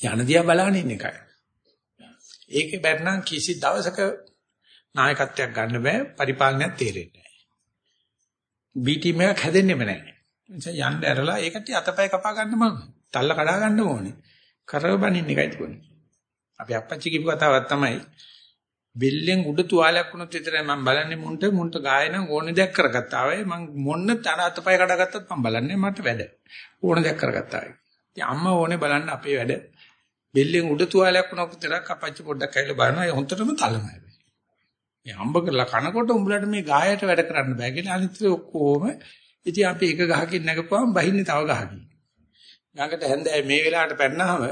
යන දිහා බලන ඉන්න එකයි. ඒකේ බැරනම් කිසි දවසක නායකත්වයක් ගන්න බෑ පරිපාලනයක් තේරෙන්නේ නැහැ. බී ටීම් එකක් හැදෙන්නෙම නැහැ. නිසා යන්න ඇරලා ඒකට අතපය කපා ගන්න මම. තල්ල කඩා ගන්න ඕනේ. කරව බනින්න එකයි තිබුණේ. අපි අපච්චි කියපු කතාවක් තමයි බෙල්ලෙන් උඩ තුවාලයක් වුණොත් විතරයි මම බලන්නේ මුන්ට මුන්ට ගායන ඕන දෙයක් කරගත්තා වෙයි මම මොන්න තන අතපය කඩගත්තත් මම බලන්නේ මට වැඩ ඕන දෙයක් කරගත්තා වෙයි ඉතින් අම්මා ඕනේ බලන්න අපේ වැඩ බෙල්ලෙන් උඩ තුවාලයක් වුණොත් විතරක් අපච්චි පොඩ්ඩක් ඇවිල්ලා බලනවා ඒ හොන්ටටම තලමයි මේ හම්බ කරලා කනකොට උඹලට මේ ගායට වැඩ කරන්න බෑ කියලා අනිත් ඔක්කොම ඉතින් අපි එක ගහකින් නැගපුවම බහින්නේ තව ගහකින් ගඟට හැන්දෑවේ මේ වෙලාවට පැන්නාම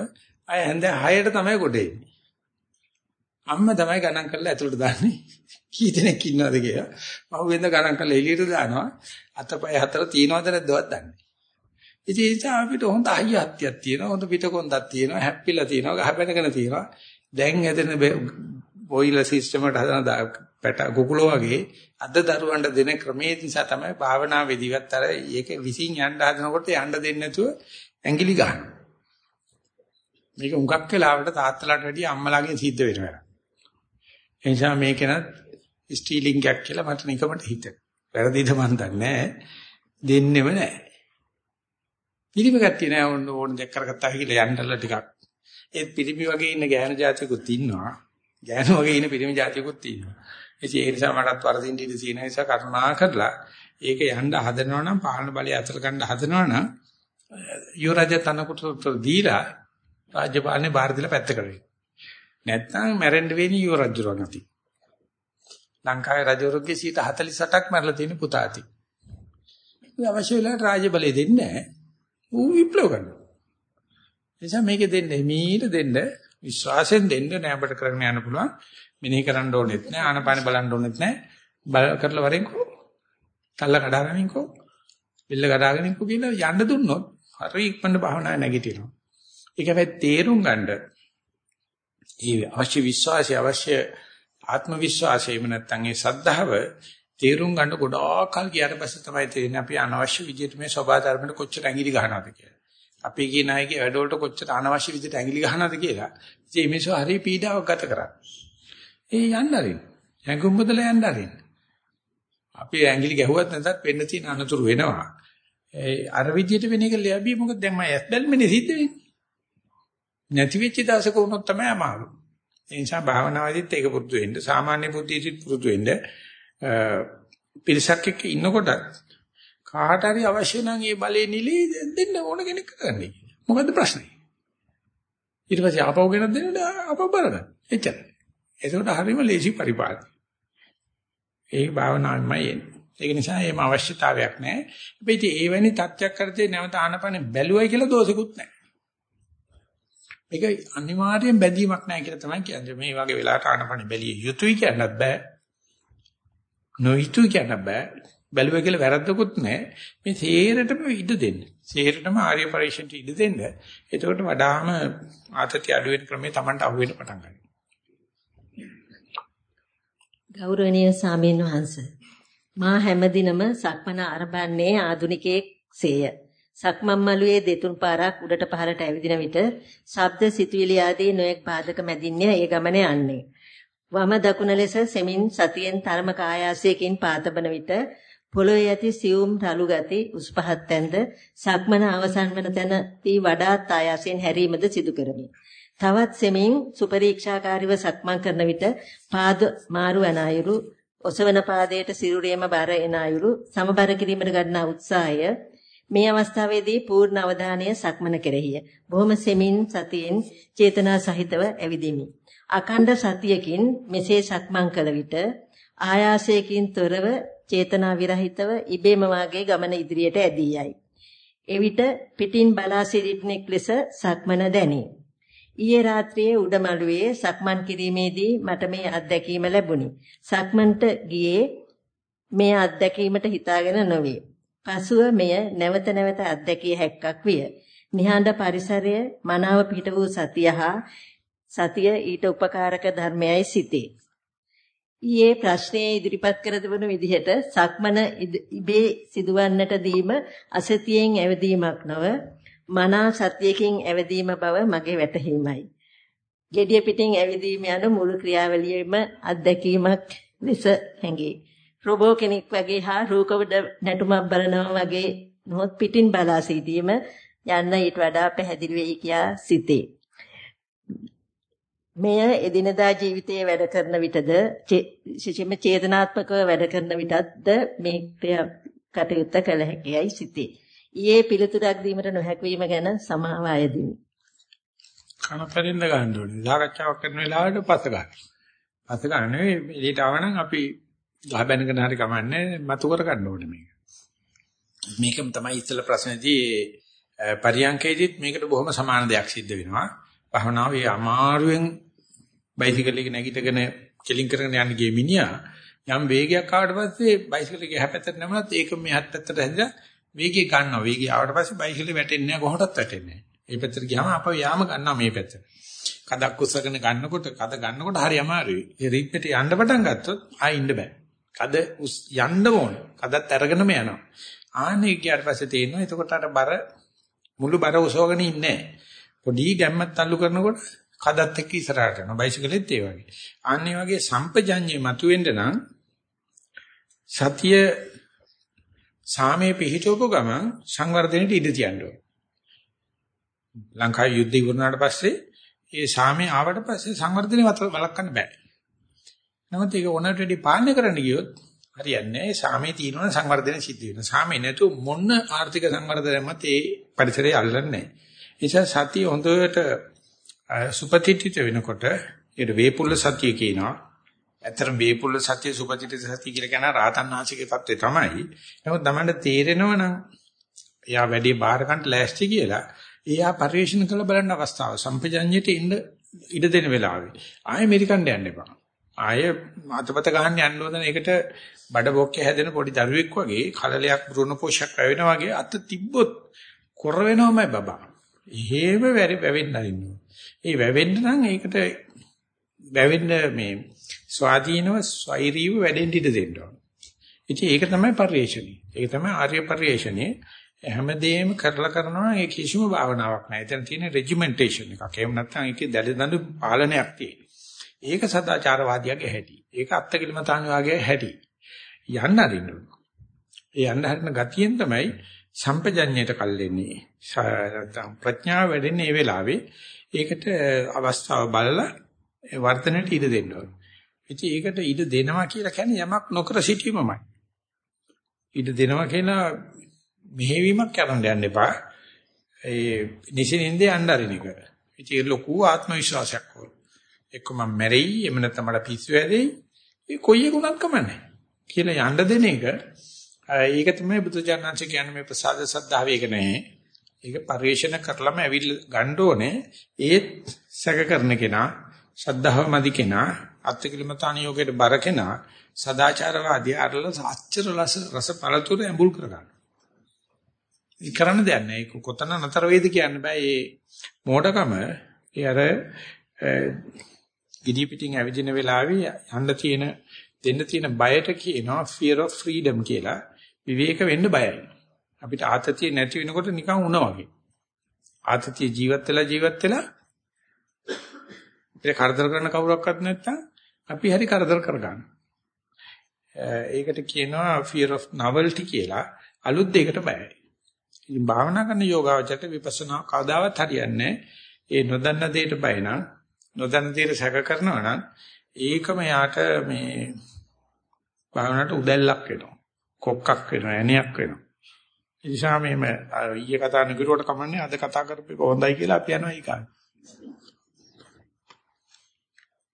අය හැන්දෑ 6ට තමයි කොට එන්නේ අම්මා තමයි ගණන් කරලා ඇතුළට දාන්නේ. කී දෙනෙක් ඉන්නවද කියලා. පහුවෙන්ද ගණන් කරලා එළියට දානවා. අතපය හතර තියනවද නැද්දවත් දන්නේ. ඉතින් ඒ නිසා අපිට හොඳ අයියත්තියක් තියෙනවා. හොඳ පිටකොන්දක් තියෙනවා. හැප්පිලා තියෙනවා. ගහපැනගෙන තියෙනවා. දැන් හැදෙන බොයිලර් සිස්ටම් එකට හදන පැට කුකුලෝ වගේ අද දරුවන්ට දෙන ක්‍රමයේ නිසා තමයි භාවනා වෙදිවත් අර ඒක විසින් යන්න හදනකොට යන්න දෙන්නේ නැතුව ඇඟිලි ගන්නවා. මේක උඟක් වෙලාවට තාත්තලාට වැඩිය අම්මලාගෙන් සිද්ධ වෙනවා. ඒ නිසා මේකෙනත් ස්ටීලින්ග් එකක් කියලා මට නිකමට හිතෙනවා. වැරදිද මන් දන්නේ දෙන්නෙම නැහැ. පිළිම ගැටි නෑ ඕන ඕන දෙයක් කරගත්තා කියලා යන්නලා ටිකක්. ඒත් පිළිමි වගේ ඉන්න ගෑනු జాතියකුත් ඉන්නවා. ගෑනු වගේ ඉන්න පිළිමි జాතියකුත් ඉන්නවා. ඉතින් ඒ නිසා මටත් වරදින් ඉඳී තියෙන නිසා කරුණා කරලා ඒක යන්න හදනවා නම් පාලන බලය අතල ගන්න හදනවා නම් යුවරජ තනකට දීලා රාජ්‍ය පාලනේ බාර දීලා පැත්තකට වෙන්න. නැත්නම් මැරෙන්න වෙන්නේ යුව රජුරන් අති. ලංකාවේ රජවරුන්ගේ 48ක් මැරලා තියෙන පුතා අති. ඒ අවශ්‍ය වෙලාවට රාජ්‍ය බලය දෙන්නේ නැහැ. ඌ විප්ලව කරනවා. එනිසා මේක දෙන්නේ මීට දෙන්න විශ්වාසයෙන් දෙන්න නෑබට කරගෙන යන්න පුළුවන්. මෙනෙහි කරන්න ඕනෙත් නෑ ආනපාන බලන්න ඕනෙත් නෑ. බල කරලා වරෙන්කෝ. තල්ල කඩාගනින්කෝ. බිල්ල කඩාගනින්කෝ කියලා යන්න දුන්නොත් හරි ඉක්මනට භාවනාව නැගිටිනවා. ඒක හැබැයි තේරුම් ගන්න ඒ අවශ්‍ය විශ්වාසය අවශ්‍ය ආත්ම විශ්වාසය එහෙම නැත්නම් ඒ සද්ධාව තේරුම් ගන්න ගොඩාක් කල් ගියාට පස්සේ තමයි තේරෙන්නේ අපි අනවශ්‍ය විදිහට මේ සබා ධර්මයට කොච්චර ඇඟිලි ගහනවද කියලා. අපි කියන අයගේ වැඩවලට කොච්චර අනවශ්‍ය විදිහට ඇඟිලි ගහනවද කියලා. ඉතින් මේසු හරි පීඩාවක් ගත කරා. ඒ යන්න අරින්. ඇඟුම් බදලා යන්න අරින්. අපි ඇඟිලි ගැහුවත් නැත්නම් වෙන්න තියෙන අනතුරු වෙනවා. ඒ අර විදිහට වෙන එක ලැබී මොකද දැන් මම ඇස් බැල්මනේ සිද්ධ වෙන්නේ. නැති වෙච්ච දවසක වුණොත් තමයි අමාරු. ඒ නිසා භාවනාවේදීත් ඒක පුරුදු වෙන්න, සාමාන්‍ය බුද්ධියදීත් පුරුදු වෙන්න. පිරිසක් එක්ක ඉන්නකොට කාට හරි අවශ්‍ය නම් ඒ බලේ නිලී දෙන්න ඕන කෙනෙක් කරන්නේ. මොකද්ද ප්‍රශ්නේ? ඊට පස්සේ ආපහු ගෙනත් දෙන්න ආපහු බලන්න. එච්චරයි. ඒකට හරීම ලේසි පරිපාලනය. ඒ භාවනාවමයි එන්නේ. ඒක නිසා එහෙම අවශ්‍යතාවයක් නැහැ. හැබැයි ඒ වෙනි තත්ත්වයක් කරතේ නැවත ආනපන බැලුවයි කියලා දෝෂිකුත් නැහැ. මේක අනිවාර්යෙන් බැඳීමක් නැහැ කියලා තමයි කියන්නේ. මේ වගේ වෙලාවට ආනපන බැලිය යුතුයි කියන්නත් බෑ. නොයුතුයි කියන්න බෑ. බැලුවා කියලා වැරද්දකුත් නැහැ. මේ සේරටම ඉඩ දෙන්න. සේරටම ආර්ය පරිශ්‍රයට ඉඩ දෙන්න. එතකොට වඩාම ආතති අඩු වෙන ක්‍රමේ Tamanට අහු වෙන්න පටන් ගන්නවා. ගෞරවනීය සාමීන් වහන්ස මා හැමදිනම සක්මන ආරම්භන්නේ ආදුනිකයෙක් සේය. සක්මන් මළුවේ දෙතුන් පාරක් උඩට පහළට ඇවිදින විට ශබ්ද සිතුවිලි ආදී නොයෙක් බාධක මැදින්ය ඒ ගමන යන්නේ. වම දකුණ ලෙස සෙමින් සතියෙන් තරමක ආයාසයකින් පාතබන විට පොළොවේ ඇති සියුම් රළු ගති උස් පහත් තැන්ද සක්මන අවසන් වන තැන තී වඩාත් ආයාසයෙන් හැරීමද සිදු කරමි. තවත් සෙමින් සුපරීක්ෂාකාරීව සක්මන් කරන විට පාද මාරු වන අයුරු ඔසවන පාදයට සිරුරේම බර එන අයුරු සමබර කිරීමට ගන්නා උත්සාහය මේ අවස්ථාවේදී පූර්ණ අවධානය සක්මන කෙරෙහිය. බොහොම සෙමින් සතියෙන් චේතනා සහිතව ඇවිදිමි. අකණ්ඩ සතියකින් මෙසේ සක්මන් කළ විට ආයාසයකින් තොරව චේතනා විරහිතව ඉබේම වාගේ ගමන ඉදිරියට ඇදී යයි. එවිට පිටින් බලා සිටින්නෙක් ලෙස සක්මන දැනේ. ඊයේ රාත්‍රියේ උඩමළුවේ සක්මන් කිරීමේදී මට මේ අත්දැකීම ලැබුණි. සක්මන්ට ගියේ මේ අත්දැකීමට හිතාගෙන නොවේ. පසුව මෙය නැවත නැවත අත්දැකිය හැක්කක් විය. නිහඬ පරිසරය මනාව පිට වූ සතිය හා සතිය ඊට උපකාරක ධර්මයයි සිටේ. ඊයේ ප්‍රශ්නයේ ඉදිරිපත් කර තිබුණු විදිහට සක්මන ඉබේ සිදුවන්නට දීම අසතියෙන් ඇවදීමක් නොව මනා සතියකින් ඇවදීම බව මගේ වැටහීමයි. gediya pitin ඇවිදීම යන මුළු ක්‍රියාවලියෙම අත්දැකීමක් ලෙස හැඟේ. රොබෝ කෙනෙක් වගේ හා රූකවඩ නැටුමක් බලනවා වගේ නොහොත් පිටින් බලා සිටීම යන්න ඊට වඩා පැහැදිලි වෙයි කියා සිතේ. මෙය එදිනදා ජීවිතයේ වැඩ කරන විටද විශේෂයෙන්ම චේතනාත්මකව වැඩ කරන විටද මේ කටයුත්ත කළ හැකියයි සිතේ. ඊයේ පිළිතුරක් දීමට නොහැකි වීම ගැන සමාව අයදිමි. කනපරින්ද ගන්න ඕනේ. සාකච්ඡාවක් කරන වෙලාවට පස්ස ගන්න. පස්ස ගන්න නෙවෙයි එළියට ආවනම් අපි ගහ බැනගෙන හරි කමන්නේ මතු කර ගන්න ඕනේ මේක. මේකම තමයි ඉස්සෙල්ලා ප්‍රශ්නේදී පරියන්කේදීත් මේකට බොහොම සමාන දෙයක් සිද්ධ වෙනවා. භවනාවේ අමාරුවෙන් බයිසිකල් එක නැගිටගෙන කෙලින් කරගෙන යන්න ගිය මිනිහා යම් වේගයක් ආවට පස්සේ බයිසිකල් එක හැපැත්තට නැමුණත් ඒක මෙහත් පැත්තට හැදිලා වේගය ගන්නවා. වේගය ආවට පස්සේ බයිසිකල් වැටෙන්නේ නැහැ කොහොටත් වැටෙන්නේ නැහැ. මේ පැත්තට ගියාම අපව යාම ගන්නවා මේ පැත්තට. කඩක් උස්සගෙන ගන්නකොට කඩ ගන්නකොට හරි අමාරුයි. ඒ රීප්පෙට යන්න පටන් ගත්තොත් ආයෙ ඉන්න බෑ. කඩ යන්න ඕන. කඩත් අරගෙනම යනවා. ආන්නේ ගියාට පස්සේ තේරෙනවා එතකොට අර බර මුළු බර උසවගෙන ඉන්නේ නැහැ. පොඩි ගැම්මක් තල්ලු කරනකොට කදත් එක්ක ඉස්සරහට යනවා. බයිසිකලෙත් ඒ වගේ. අන්න ඒ වගේ සම්පජඤ්ඤේ මතුවෙන්න නම් සතිය සාමයේ පිහිටවපු ගමන් සංවර්ධනෙට ඉඩ තියන්න ඕනේ. ලංකාවේ යුද්ධ ඉවරනාට පස්සේ ඒ සාමයේ ආවට පස්සේ සංවර්ධනේ වළක්වන්න බෑ. නමුත් ඒක ඕනට වැඩි පාලනය කරන්න ගියොත් හරියන්නේ නැහැ. සාමයේ තියෙනවා සංවර්ධනය සිද්ධ වෙනවා. සාමයේ නැතු මොන ආර්ථික සංවර්ධනයක්වත් ඒ පරිසරය අල්ලන්නේ නැහැ. ඒ නිසා සතිය හොඳට සුපතිත්‍ිත වෙනකොට ඒකට වේපුල්ල සතිය කියනවා. ඇත්තටම වේපුල්ල සතිය සුපතිත්‍ිත සතිය කියලා කියන රාතන් ආංශිකේ தත්ත්වය තමයි. නමුත් තමන්ට තේරෙනවා නම් එයා වැඩි බාහිර කන්ට ලෑස්ති කියලා එයා පරිශන කළ බලන්න අවස්ථාව සම්පජඤ්ඤයට ඉන්න ඉඩ දෙන වෙලාවේ ආයෙ මෙරිකන්ඩ යන්න එපා. ආයෙ අතපත ගහන්න යන්න ඕන ඒකට බඩ බොක්කේ හැදෙන පොඩි දරුවෙක් වගේ කලලයක් බ්‍රුණ පෝෂක් වැවෙනා වගේ අත තිබ්බොත් කොර වෙනවමයි බබා. එහෙම වැවෙන්න අරින්න. ඒ වැවෙන්න නම් ඒකට වැවෙන්න මේ ස්වාධීනව ස්වෛරීව වැඩෙන්න ඉඩ දෙන්න ඕන. ඉතින් ඒක තමයි පරිේශණය. ඒක තමයි ආර්ය පරිේශණය. හැමදේම කරලා කරනවා ඒ කිසිම භාවනාවක් නැහැ. එතන තියෙන රෙජිමෙන්ටේෂන් එකක්. එහෙම නැත්නම් ඒකේ දැලදඬු පාලනයක් තියෙන. ඒක සදාචාරවාදියාගේ හැටි. ඒක අත්තකිලමතාන් වාගේ හැටි. යන්න අරින්න ඕන. ඒ යන්න හරින ගතියෙන් තමයි සම්පජඤ්ඤයට කල් දෙන්නේ. ප්‍රඥාව වැඩෙන්නේ මේ වෙලාවේ. ඒකට අවස්ථාව බලලා වර්ධනයට ඉඩ දෙන්න ඕනේ. ඉතින් ඒකට ඉඩ දෙනවා කියලා කියන්නේ යමක් නොකර සිටීමමයි. ඉඩ දෙනවා කියලා මෙහෙවීමක් කරන්න යන්න එපා. ඒ නිසින්ින්දේ අnderින එක. ඉතින් ලොකු ආත්ම විශ්වාසයක් ඕන. එක්ක මම මැරෙයි එහෙම නැත්නම් මට පිස්සු හැදෙයි. ඒ කොයි එකුණක් කමන්නේ. කියලා යන්න දෙන එක ඒක තමයි බුදුජානනාංශ කියන්නේ මේ ප්‍රසාද සද්ධාව ඒක නෑ. ඒක පරිේශන කරලම ඇවිල්ලා ගන්න ඕනේ. ඒත් සැක කරන කෙනා, ශ්‍රද්ධාව මදි කෙනා, අත්තිකිලමතාන යෝගයට බර කෙනා, සදාචාරවාදී අරල සාච්චර රස රස පළතුරු ඇඹුල් කරගන්න. ඒ කරන්න දෙයක් නෑ. ඒක කොතන නතර වේද කියන්න බෑ. මේ මෝඩකම ඒ අර ගිනි පිටින් ඇවිදින වෙලාවේ යන්න තියෙන දෙන්න තියෙන බයට කියනවා fear of freedom කියලා. විවේක වෙන්න බයයි. අපිට ආතතිය නැති වෙනකොට නිකන් වුණා වගේ. ආතතිය ජීවත් වෙලා ජීවත් වෙලා අපිට කරදර කරන කවුරක්වත් නැත්තම් අපි හරි කරදර කරගන්නවා. ඒකට කියනවා fear of novelty කියලා. අලුත් දෙයකට බයයි. ඉතින් භාවනා කරන යෝගාවචරයට විපස්සනා කවදාවත් හරියන්නේ ඒ නොදන්න දෙයට බය නම් නොදන්න දෙයට සැක කරනවා නම් ඒකම යාට මේ භාවනාවට උදැල්ලක් වෙනවා. කොක්කක් වෙනවා, ඇණයක් වෙනවා. ඒ නිසා මෙහෙම ඊයේ කතා නගරුවට කමන්නේ අද කතා කරපේ හොඳයි කියලා අපි යනවා ඊකාට.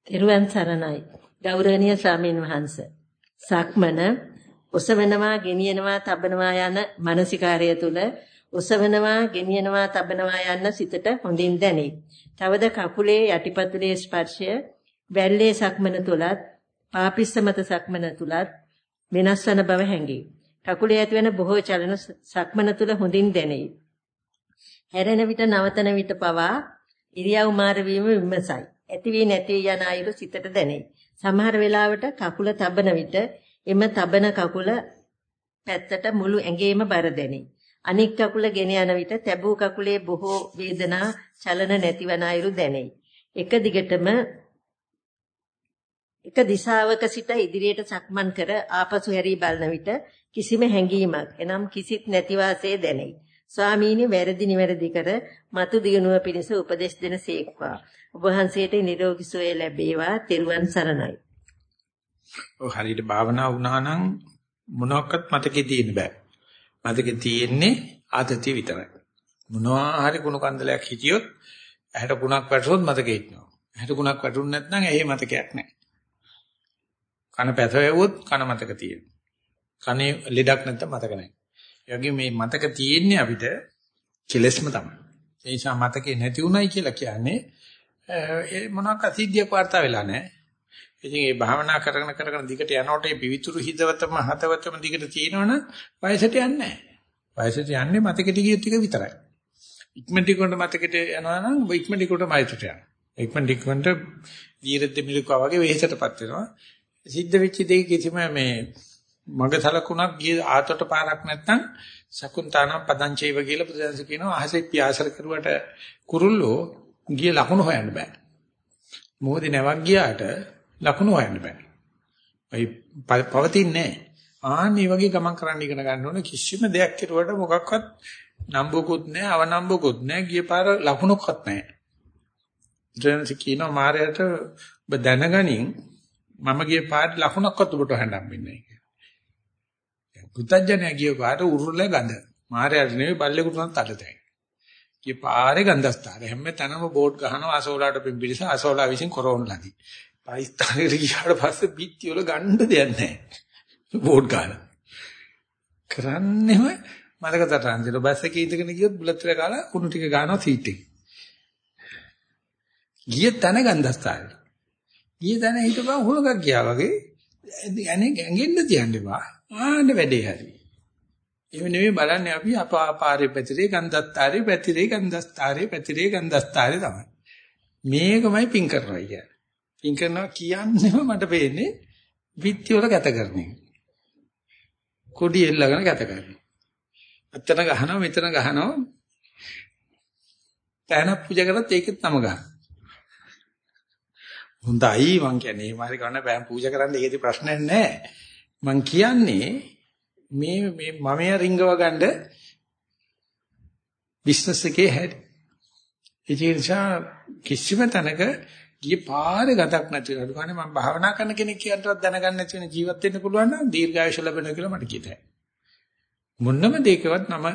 තෙරුවන් සරණයි. ගෞරවනීය ස්වාමීන් වහන්සේ. සක්මන ඔසවනවා, ගෙනියනවා, තබනවා යන මානසිකාර්යය තුල ඔසවනවා, ගෙනියනවා, තබනවා යන සිතට හොඳින් දැනේ. තවද කකුලේ යටිපතුලේ ස්පර්ශය වැල්ලේ සක්මන තුලත් පාපිස්ස මත සක්මන තුලත් වෙනස් වන බව හැඟේ. කකුලේ ඇතිවන බොහෝ චලන සක්මන තුල හොඳින් දැනේ. හැරෙන විට නවතන විට පවා ඉරියව් මාර වීම විමසයි. ඇති වී නැති යන අයුරු සිතට දැනේ. සමහර වෙලාවට කකුල තබන විට එම තබන කකුල පැත්තට මුළු ඇඟේම බර දැනේ. අනික් කකුල ගෙන යන විට තැබූ කකුලේ බොහෝ වේදනා චලන නැතිවන අයුරු දැනේ. එක දිගටම එක දිශාවක සිට ඉදිරියට සක්මන් කර ආපසු හැරී බලන විට කිසිම හැඟීමක් එනම් කිසිත් නැති වාසේ දැනේ. ස්වාමීනි වැරදි නිවැරදි කර මතු දියුණුව පිණිස උපදෙස් දෙන සේක්වා. ඔබ වහන්සේට නිරෝගී සුවය ලැබේවා. තෙරුවන් සරණයි. ඔය හරියට භාවනා වුණා නම් මොනවත් මතකේ තියෙන්න බෑ. මතකේ තියෙන්නේ ආතතිය විතරයි. මොනවා හරි කුණු කන්දලයක් හිටියොත් ඇහැට කුණක් වැටුනොත් මතකේ ඉන්නවා. ඇහැට කුණක් වැටුනේ නැත්නම් ඇහි මතකයක් නැහැ. කන පැසවෙවොත් කන මතක තියෙනවා. කනේ ලෙඩක් නැත්නම් මතක නැහැ. ඒ වගේ මේ මතක තියෙන්නේ අපිට කෙලස්ම තමයි. ඒ නිසා මතකේ නැති උනායි කියලා කියන්නේ ඒ මොනවාක් අසිද්ධියක් වාර්තා වෙලා නැහැ. ඉතින් මේ භාවනා කරගෙන කරගෙන දිගට යනකොට මේ පිවිතුරු හිතවතම හතවතම දිගට තියෙනවනම් වයසට යන්නේ නැහැ. වයසට යන්නේ මතකෙට ගිය ටික විතරයි. ඉක්මනට කොට මතකෙට යනවා නම් ඉක්මනට කොට මයිටට යනවා. ඉක්මනට කොට දීර්ඝ දෙමිලුකා වගේ වෙහෙසටපත් වෙනවා. සිද්ධ වෙච්ච දෙයක කිසිම මේ මග සලකුණක් ගිය ආතට පාරක් නැත්නම් සකුන්තාන පදංචේව කියලා බුදුන්ස කියනවා අහසේ පියාසර කරුවට කුරුල්ලෝ ගිය ලකුණු හොයන්න බෑ. මොහොතේ නැවක් ගියාට ලකුණු හොයන්න බෑ. ඒ පවතින්නේ ආන්නේ වගේ ගමන් කරන්න ඉගෙන ගන්න ඕනේ කිසිම දෙයක් කෙරුවට මොකක්වත් නම්බුකුත් නැහැ අවනම්බුකුත් නැහැ ගිය පාර ලකුණුක්වත් නැහැ. බුදුන්ස කියනවා මායයට ඔබ දැනගනින් මම ගිය පාට ලකුණක්වත් ඔබට හොයන්න හම්බෙන්නේ නැහැ කියලා. පුතඥය ගිය පාට උරුල ගඳ. මාරයට නෙවෙයි බල්ලෙකුට නම් තඩතයි. ගිය පාරේ ගන්ධස්ථාන. හැම තැනම බෝඩ් ගහනවා අසෝලාට පිම්බිරිස අසෝලා විසින් කොරෝන් ලදී. පාකිස්තානෙට ගියාට පස්සේ බිත්ති වල ගන්න දෙයක් නැහැ. බෝඩ් ගහලා. කරන්නේම මලක තටන් දින බස් එකේ ඉඳගෙන ගියොත් බුලත් වල කාලා කුණු ටික ගන්නවා සීට් එකේ. ගිය තැන ගන්ධස්ථානේ. ගිය තැන හිටපන් හුලඟක් ගියා වගේ අනේ ගැඟෙන්න තියන්න එපා. ආන්න වැඩේ හරි. එහෙම නෙමෙයි බලන්නේ අපි අපාපාරේ පැතිරේ ගන්ධස්තරේ පැතිරේ ගන්ධස්තරේ පැතිරේ ගන්ධස්තරේ තමයි. මේකමයි පින් කරනවා කියන්නේ. පින් කරනවා කියන්නේම මට පේන්නේ විත්ති වල ගත කරන එක. කොඩි එල්ලගෙන ගත කරනවා. අතන ගහනවා මෙතන ගහනවා. තැන පූජා කරත් ඒකෙත් නම ගන්නවා. හොඳයි මං කියන්නේ මාරි කරන්න බෑ පූජා කරන්න ඒකේ ප්‍රශ්නයක් නැහැ. මං කියන්නේ මේ මේ මමයා රිංගව ගන්න බිස්නස් එකේ හැටි. ඒ නිසා කිසිම තැනක ගිය පාරේ ගතක් නැති වෙනවා. කන්නේ මම භාවනා කරන කෙනෙක් කියනවත් දැනගන්න නැති වෙන ජීවත් වෙන්න පුළුවන් නම් දීර්ඝායුෂ ලැබෙනවා කියලා මට කියතයි. මොන්නම දෙයකවත් නම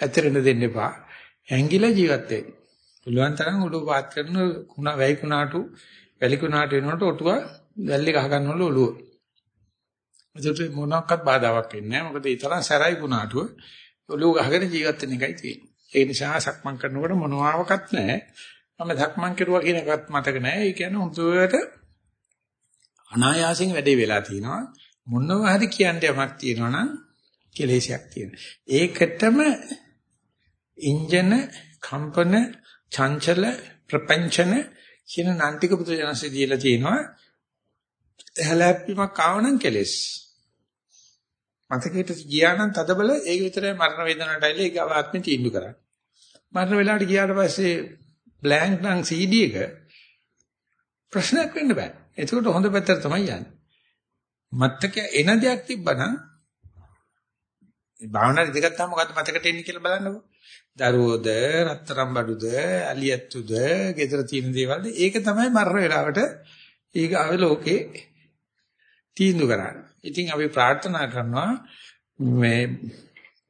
ඇතරෙන්න දෙන්න එපා. හැංගිලා ජීවත් වෙන්න. පුළුවන් තරම් ඔළුව පාත් කරන කුණ වැයි කුණාටු වැලි කුණාටු වෙනකොට ඔටුව වැල්ලේ ගහ ගන්නවලු ඔළුව. ඒකට මොනක්වත් බාධාවක් වෙන්නේ නැහැ. මොකද ඒ තරම් සැරයි කුණාටුව ඔළුව ගහගෙන ජීවත් වෙන එකයි තියෙන්නේ. ඒ නිසා සක්මන් කරනකොට මොනවාවක්වත් නැහැ. මම සක්මන් කරුවා කියන එකත් මතක නැහැ. ඒ කියන්නේ හුදුවට අනායාසයෙන් වැඩේ වෙලා තිනවා. මොනවා හරි කියන්න යමක් තියෙනවා නම් කෙලෙසයක් තියෙනවා. ඒකටම ඉන්ජන කම්පන චංචල ප්‍රපංචන කියන නාන්තික පුදුජනසේ දීලා තියෙනවා. හැලැප්පීමක් ආවනම් කෙලෙස්. මතකයට ගියා නම් තදබල ඒක විතරයි මරණ වේදනාවට ඇවිල්ලා ඒක ආත්මෙ තීන්දුව කරන්නේ. මරණ වෙලාවට ගියාට පස්සේ බ්ලැන්ක් නම් CD එක ප්‍රශ්නයක් වෙන්න බෑ. එතකොට හොඳ පැත්තට තමයි යන්නේ. මතක එන දෙයක් තිබ්බනම් මේ භාවනා ඉදගත්තාම මොකද්ද මතකට එන්නේ කියලා බලන්නකෝ. දරුවෝද, රත්තරන් බඩුද, අලියත්තුද, ගෙදර තියෙන දේවල්ද ඒක තමයි මරණ වෙලාවට ඊගාව ලෝකේ තීන්දුව කරන්නේ. ඉතින් අපි ප්‍රාර්ථනා කරනවා මේ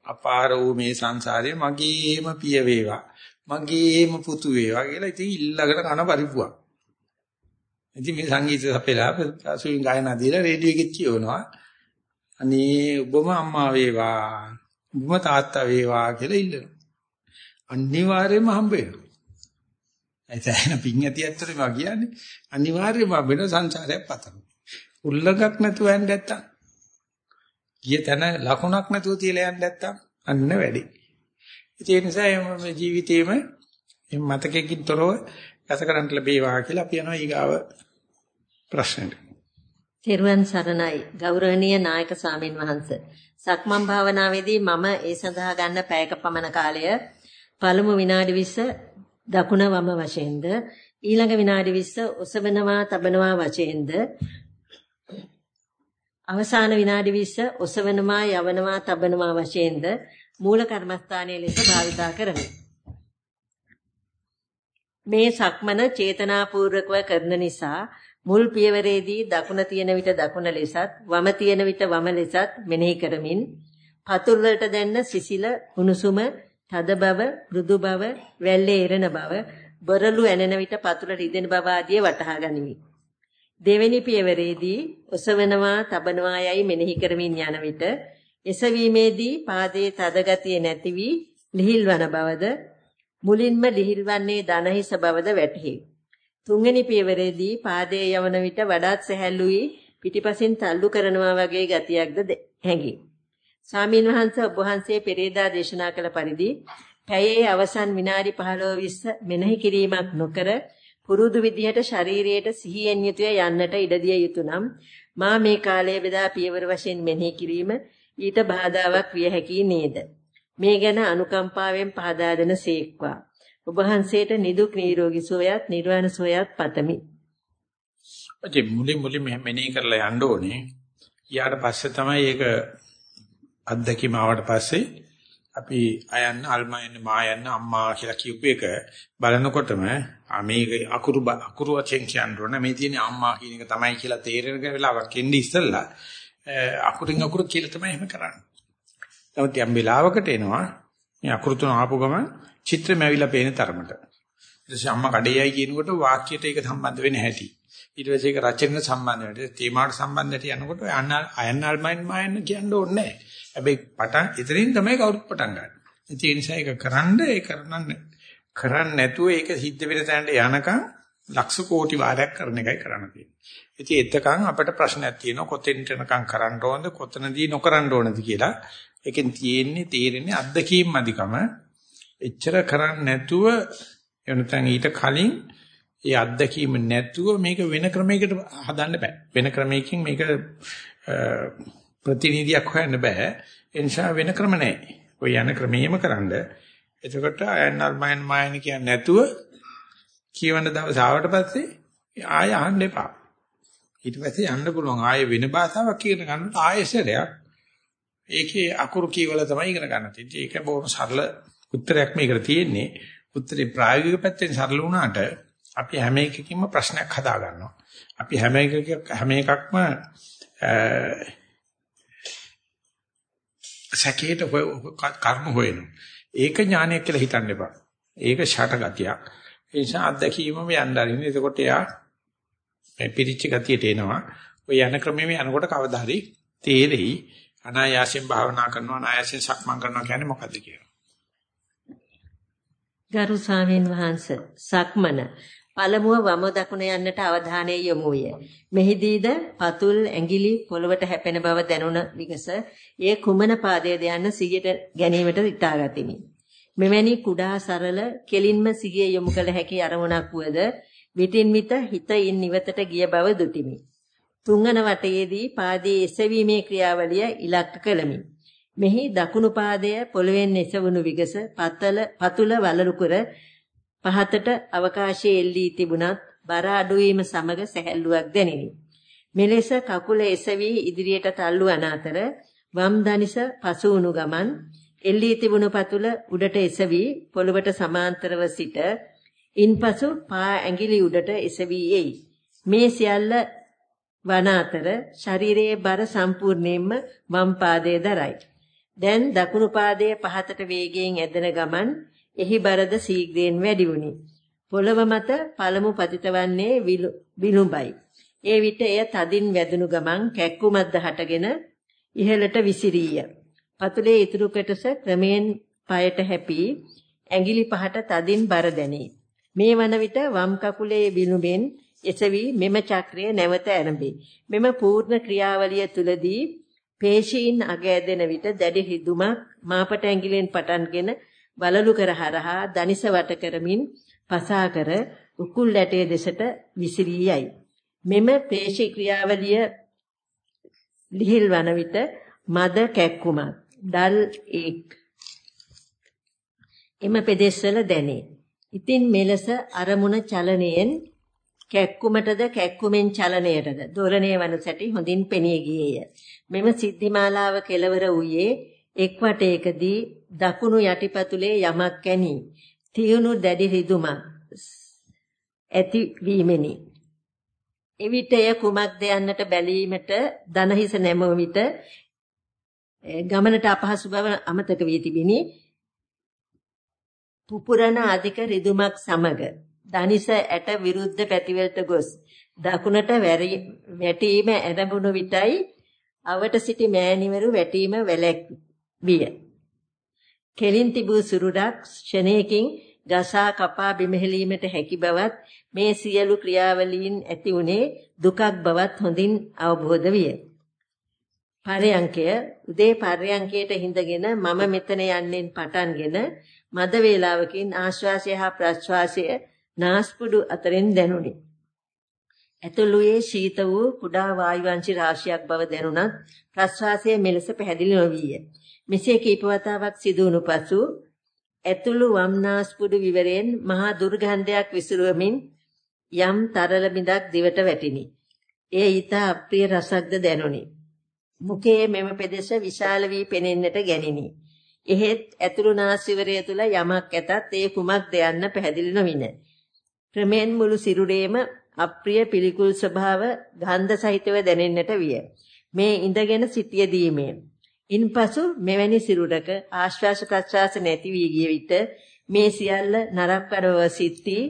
අපාර වූ මේ සංසාරේ මගේම පිය වේවා. මගේම පුතු වේවා කියලා ඉතින් ඉල්ලගෙන කන පරිප්පුවක්. ඉතින් මේ සංගීත සපේලා අසුවින් ගායනා දීලා රේඩියෝ එකෙත් කියවනවා. අනේ ඔබම අම්මා වේවා. ඔබම තාත්තා වේවා කියලා ඉල්ලනවා. අනිවාර්යයෙන්ම හම්බ වෙනවා. ඇයි පින් ඇති ඇත්තටම කියන්නේ අනිවාර්යයෙන්ම වෙන සංසාරයක් පතන. උල්ලගක් නැතුව යන්න නැත්තම් ගිය තැන ලකුණක් නැතුව තියලා යන්න නැත්තම් අන්න වැඩි. ඒ නිසා මේ ජීවිතේම මතකයකින් තොරව ගත කරන්න ලැබේවා කියලා අපි යනවා ඊගාව ප්‍රශ්නෙට. තෙරුවන් සරණයි ගෞරවනීය නායක ස්වාමින් වහන්සේ. සක්මන් භාවනාවේදී මම ඒ සඳහා ගන්න පැයක පමණ කාලය පළමු විනාඩි 20 දකුණ වම වශයෙන්ද ඊළඟ විනාඩි 20 ඔසවනවා තබනවා වශයෙන්ද අවසාන විනාඩි 20 ඔසවනවා යවනවා තබනවා වශයෙන්ද මූල කර්මස්ථානයේ ලෙස භාවිතා කරමි. මේ සක්මන චේතනාපූර්වකව කරන නිසා මුල් පියවරේදී දකුණ තියෙන විට දකුණ ලෙසත් වම තියෙන විට වම ලෙසත් මෙනෙහි කරමින් පතුල් වලට දැන්න සිසිල උණුසුම තද බව මෘදු බව වැල්ලේ එරෙන බව බරළු ඇනෙන විට පතුල රිදෙන බව ආදී වටහා ගනිමි. දෙවෙනි පියවරේදී ඔසවනවා තබනවා යයි මෙනෙහි කරමින් යන විට එසවීමේදී පාදයේ තද ගතිය නැති වී ලිහිල්වන බවද මුලින්ම ලිහිල්වන්නේ දනහිස බවද වැටහි. තුන්වෙනි පියවරේදී පාදයේ යවන විට වඩාත් සැහැල්ලු වී පිටිපසින් තල්ලු කරනවා වගේ ගතියක්ද හැඟේ. ස්වාමීන් වහන්සේ ඔබ වහන්සේ පෙරේදා දේශනා කළ පරිදි පැයේ අවසන් විනාඩි 15 20 මෙනෙහි කිරීමක් නොකර පුරුදු විදිහට ශරීරයට සිහියෙන් යුතුය යන්නට ඉඩ දිය යුතු නම් මා මේ කාලය බෙදා පියවර වශයෙන් මෙනෙහි කිරීම ඊට බාධාවක් විය හැකි නේද මේ ගැන අනුකම්පාවෙන් පහදා දෙන සේක්වා ඔබ වහන්සේට නිදුක් නිරෝගී සුවයත් නිර්වාණ සුවයත් පතමි. ඔතේ මුලින් මුලින් මෙනෙහි කරලා යන්න ඕනේ. ඊට පස්සේ තමයි ඒක අත්දැකීම ආවට පස්සේ අපි අයන්න අල්මයන් මායන්න අම්මා කියලා කියපු එක බලනකොටම මේක අකුරු අකුරු වචෙන් කියන්න මේ තියෙන අම්මා කියන එක තමයි කියලා තේරෙන වෙලාවක් එන්නේ ඉස්සෙල්ලා අකුරින් අකුරු කියලා තමයි එහෙම කරන්නේ. නමුත් යම් වෙලාවකට එනවා මේ අකුරු තුන ආපු ගම චිත්‍රෙම ඇවිල්ලා පේන තරමට. ඊට පස්සේ අම්මා කඩේයයි කියනකොට වාක්‍යයට ඒක සම්බන්ධ වෙන්නේ නැහැටි. ඊට පස්සේ ඒක රචනෙට සම්බන්ධ වෙනවා. තේමාවට සම්බන්ධට යනකොට අයන්න අල්මයන් මායන්න කියන්න ඕනේ නැහැ. හැබැයි පටන් ඉතින් තමයි කවුරුත් පටන් ගන්න. ඒ නිසා ඒක කරන්න ඒ කරන්න කරන්න නැතුව ඒක සිද්ධ වෙන තැනට යනකම් ලක්ෂ කෝටි වාරයක් කරන එකයි කරන්න තියෙන්නේ. ඉතින් එතකන් අපිට ප්‍රශ්නයක් තියෙනවා කොතෙන්ට යනකම් කරන්න ඕනද කොතනදී නොකරන්න ඕනද කියලා. ඒකෙන් තියෙන්නේ තේරෙන්නේ අත්දැකීම් අධිකම. එච්චර කරන්නේ නැතුව එනතන් ඊට කලින් ඒ අත්දැකීම නැතුව මේක වෙන ක්‍රමයකට හදන්න බෑ. වෙන ක්‍රමයකින් මේක ප්‍රතිනිධියක් හොයන්න බෑ. ඒ නිසා වෙන ක්‍රම නැහැ. ඔය යන ක්‍රමෙම කරන්න. එතකොට අයන්නල් මයන් මයන් කියන්නේ නැතුව කියවන දවස් ආවට පස්සේ ආය අහන්න එපා. ඊට පස්සේ යන්න පුළුවන් ආය වෙන භාෂාවක් ඉගෙන ගන්නට ආයෙසරයක් ඒකේ අකුරු කීවල තමයි ඉගෙන ගන්න තියෙන්නේ. ඒක බොහොම සරල උත්තරයක් මේකට තියෙන්නේ. උත්තරේ ප්‍රායෝගික පැත්තෙන් සරල වුණාට අපි හැම එකකින්ම ප්‍රශ්නයක් හදා ගන්නවා. අපි හැම එකක හැම එකක්ම සැකේට කර්ම හොයනවා. ඒක ඥානයක් කියලා හිතන්න එපා. ඒක ෂට ගතියක්. ඒ නිසා අත්දැකීමම යන්න ආරින්න. එතකොට එයා මේ පිරිච්ච ගතියට එනවා. ඔය යන ක්‍රමෙම යනකොට කවදා හරි තේරෙයි අනායාසයෙන් භාවනා කරනවා අනායාසයෙන් සක්මන් කරනවා කියන්නේ මොකද්ද කියලා. ගරු ස්වාමීන් වහන්ස සක්මන පළමුව වම දකුණ යන්නට අවධානය යොමු විය. මෙහිදීද පතුල් ඇඟිලි පොළවට හැපෙන බව දැනුණ විගස ඒ කුමන පාදයේද යන්න සිහියට ගැනීමට ඉටාගතිමි. මෙවැනි කුඩා සරල කෙලින්ම සිහිය යොමු කළ හැකි අරමුණක් වුවද විටින් විට හිතින් නිවතට ගිය බව දුටිමි. තුන්වන වටයේදී පාදයේ එසවීමේ ක්‍රියාවලිය ඉලක්ක කළමි. මෙහි දකුණු පාදය පොළවෙන් එසවුණු විගස පතල පතුල වලලු කර පහතට අවකාශයේ එල්ලී තිබුණත් බර අඩුවීම සමග සැහැල්ලුවක් දැනිනි. මෙලෙස කකුල එසවි ඉදිරියට තල්ලු වන අතර වම් දනිස පසු වුණු ගමන් එල්ලී තිබුණු පතුල උඩට එසවි පොළවට සමාන්තරව සිට ඉන්පසු පා ඇඟිලි උඩට එසවි එයි. මේ සියල්ල වන අතර ශරීරයේ බර සම්පූර්ණයෙන්ම වම් පාදයේ දරයි. දැන් දකුණු පාදයේ පහතට වේගයෙන් ඇදෙන ගමන් එහි බරද සීග්‍රයෙන් වැඩි වුණි. පොළව මත පළමු පතිතවන්නේ විලුඹයි. ඒ විට එය තදින් වැදුණු ගමන් කැක්කුමක්ද හටගෙන ඉහළට විසිරීය. පතුලේ ඉතුරු කොටස ක්‍රමයෙන් පයට හැපි ඇඟිලි පහට තදින් බර දැනේ. මේ වන විට වම් කකුලේ විලුඹෙන් එසවි මෙම චක්‍රය නැවත ආරම්භේ. මෙම පූර්ණ ක්‍රියාවලිය තුලදී පේශීන් අග ඇදෙන විට දැඩි හිදුමක් මාපට ඇඟිලෙන් පටන්ගෙන වලලු කර හරහා දනිස වට කරමින් පසා කර උකුල් ඇටේ දෙසට විසිරී යයි. මෙම පේශී ක්‍රියාවලිය ලිහිල් වන විට මද කැක්කුමක් ඩල් එක් එම පෙදෙස්වල දැනේ. ඉතින් මෙලෙස අරමුණ චලනයෙන් කැක්කුමටද කැක්කුමෙන් චලනයටද දෝලණය වන සැටි හොඳින් පෙනී ගියේය. මෙම සිද්ධිමාලාව කෙලවර වූයේ එක් වටයකදී දකුණු යටිපතුලේ යමක් ඇනි. තියුණු දැඩි රිදුමක් ඇති වීමෙනි. එවිට එය කුමක්ද යන්නට බැලීමට දනහිස නැමුව විට ගමනට අපහසු බව අමතක වී තිබිනි. පුපුරන අධික රිදුමක් සමග දනිස ඇට විරුද්ධ පැතිවලට ගොස් දකුණට වැටීම ඇරඹුණු විටයි අවට සිටි මෑණිවරු වැටීම වැළැක් විය. කෙලින් තිබූ සුරුඩක් ක්ෂණයකින් ගසා කපා බිමහෙලීමට හැකි බවත් මේ සියලු ක්‍රියාවලීන් ඇති උනේ දුකක් බවත් හොඳින් අවබෝධ විය. පරයන්කය උදේ පරයන්කයට හිඳගෙන මම මෙතන යන්නෙන් පටන්ගෙන මද වේලාවකින් ආශ්වාසය හා ප්‍රශ්වාසය නාස්පුඩු අතරින් දැනුනි. ඇතුළුයේ ශීත වූ කුඩා වායුවංශි රාශියක් බව දැනුණත් ප්‍රශ්වාසය මෙලෙස පැහැදිලි නොවිය. මෙසේ කීප වතාවක් සිදු වුණු පසු ඇතුළු වම්නාස්පුඩු විවරයෙන් මහා දුර්ගන්ධයක් විසිරුවමින් යම් තරල බිඳක් දිවට වැටිනි. එය ඊට අප්‍රිය රසක්ද දැනුනි. මුඛයේ මෙම පෙදෙස විශාල වී පෙනෙන්නට ගැනිනි. එහෙත් ඇතුළු නාස්විවරය තුල යමක් ඇතත් ඒ කුමක්ද යන්න පැහැදිලි නොවින. ක්‍රමෙන් මුළු සිරුරේම අප්‍රිය පිළිකුල් ස්වභාව ගන්ධ සහිතව දැනෙන්නට විය. මේ ඉඳගෙන සිටියදීමේ ඉන්පසු මෙවැනි සිරුරක ආශ්වාස ප්‍රශ්වාස නැති වී ගිය විට මේ සියල්ල නරක කරව සිටී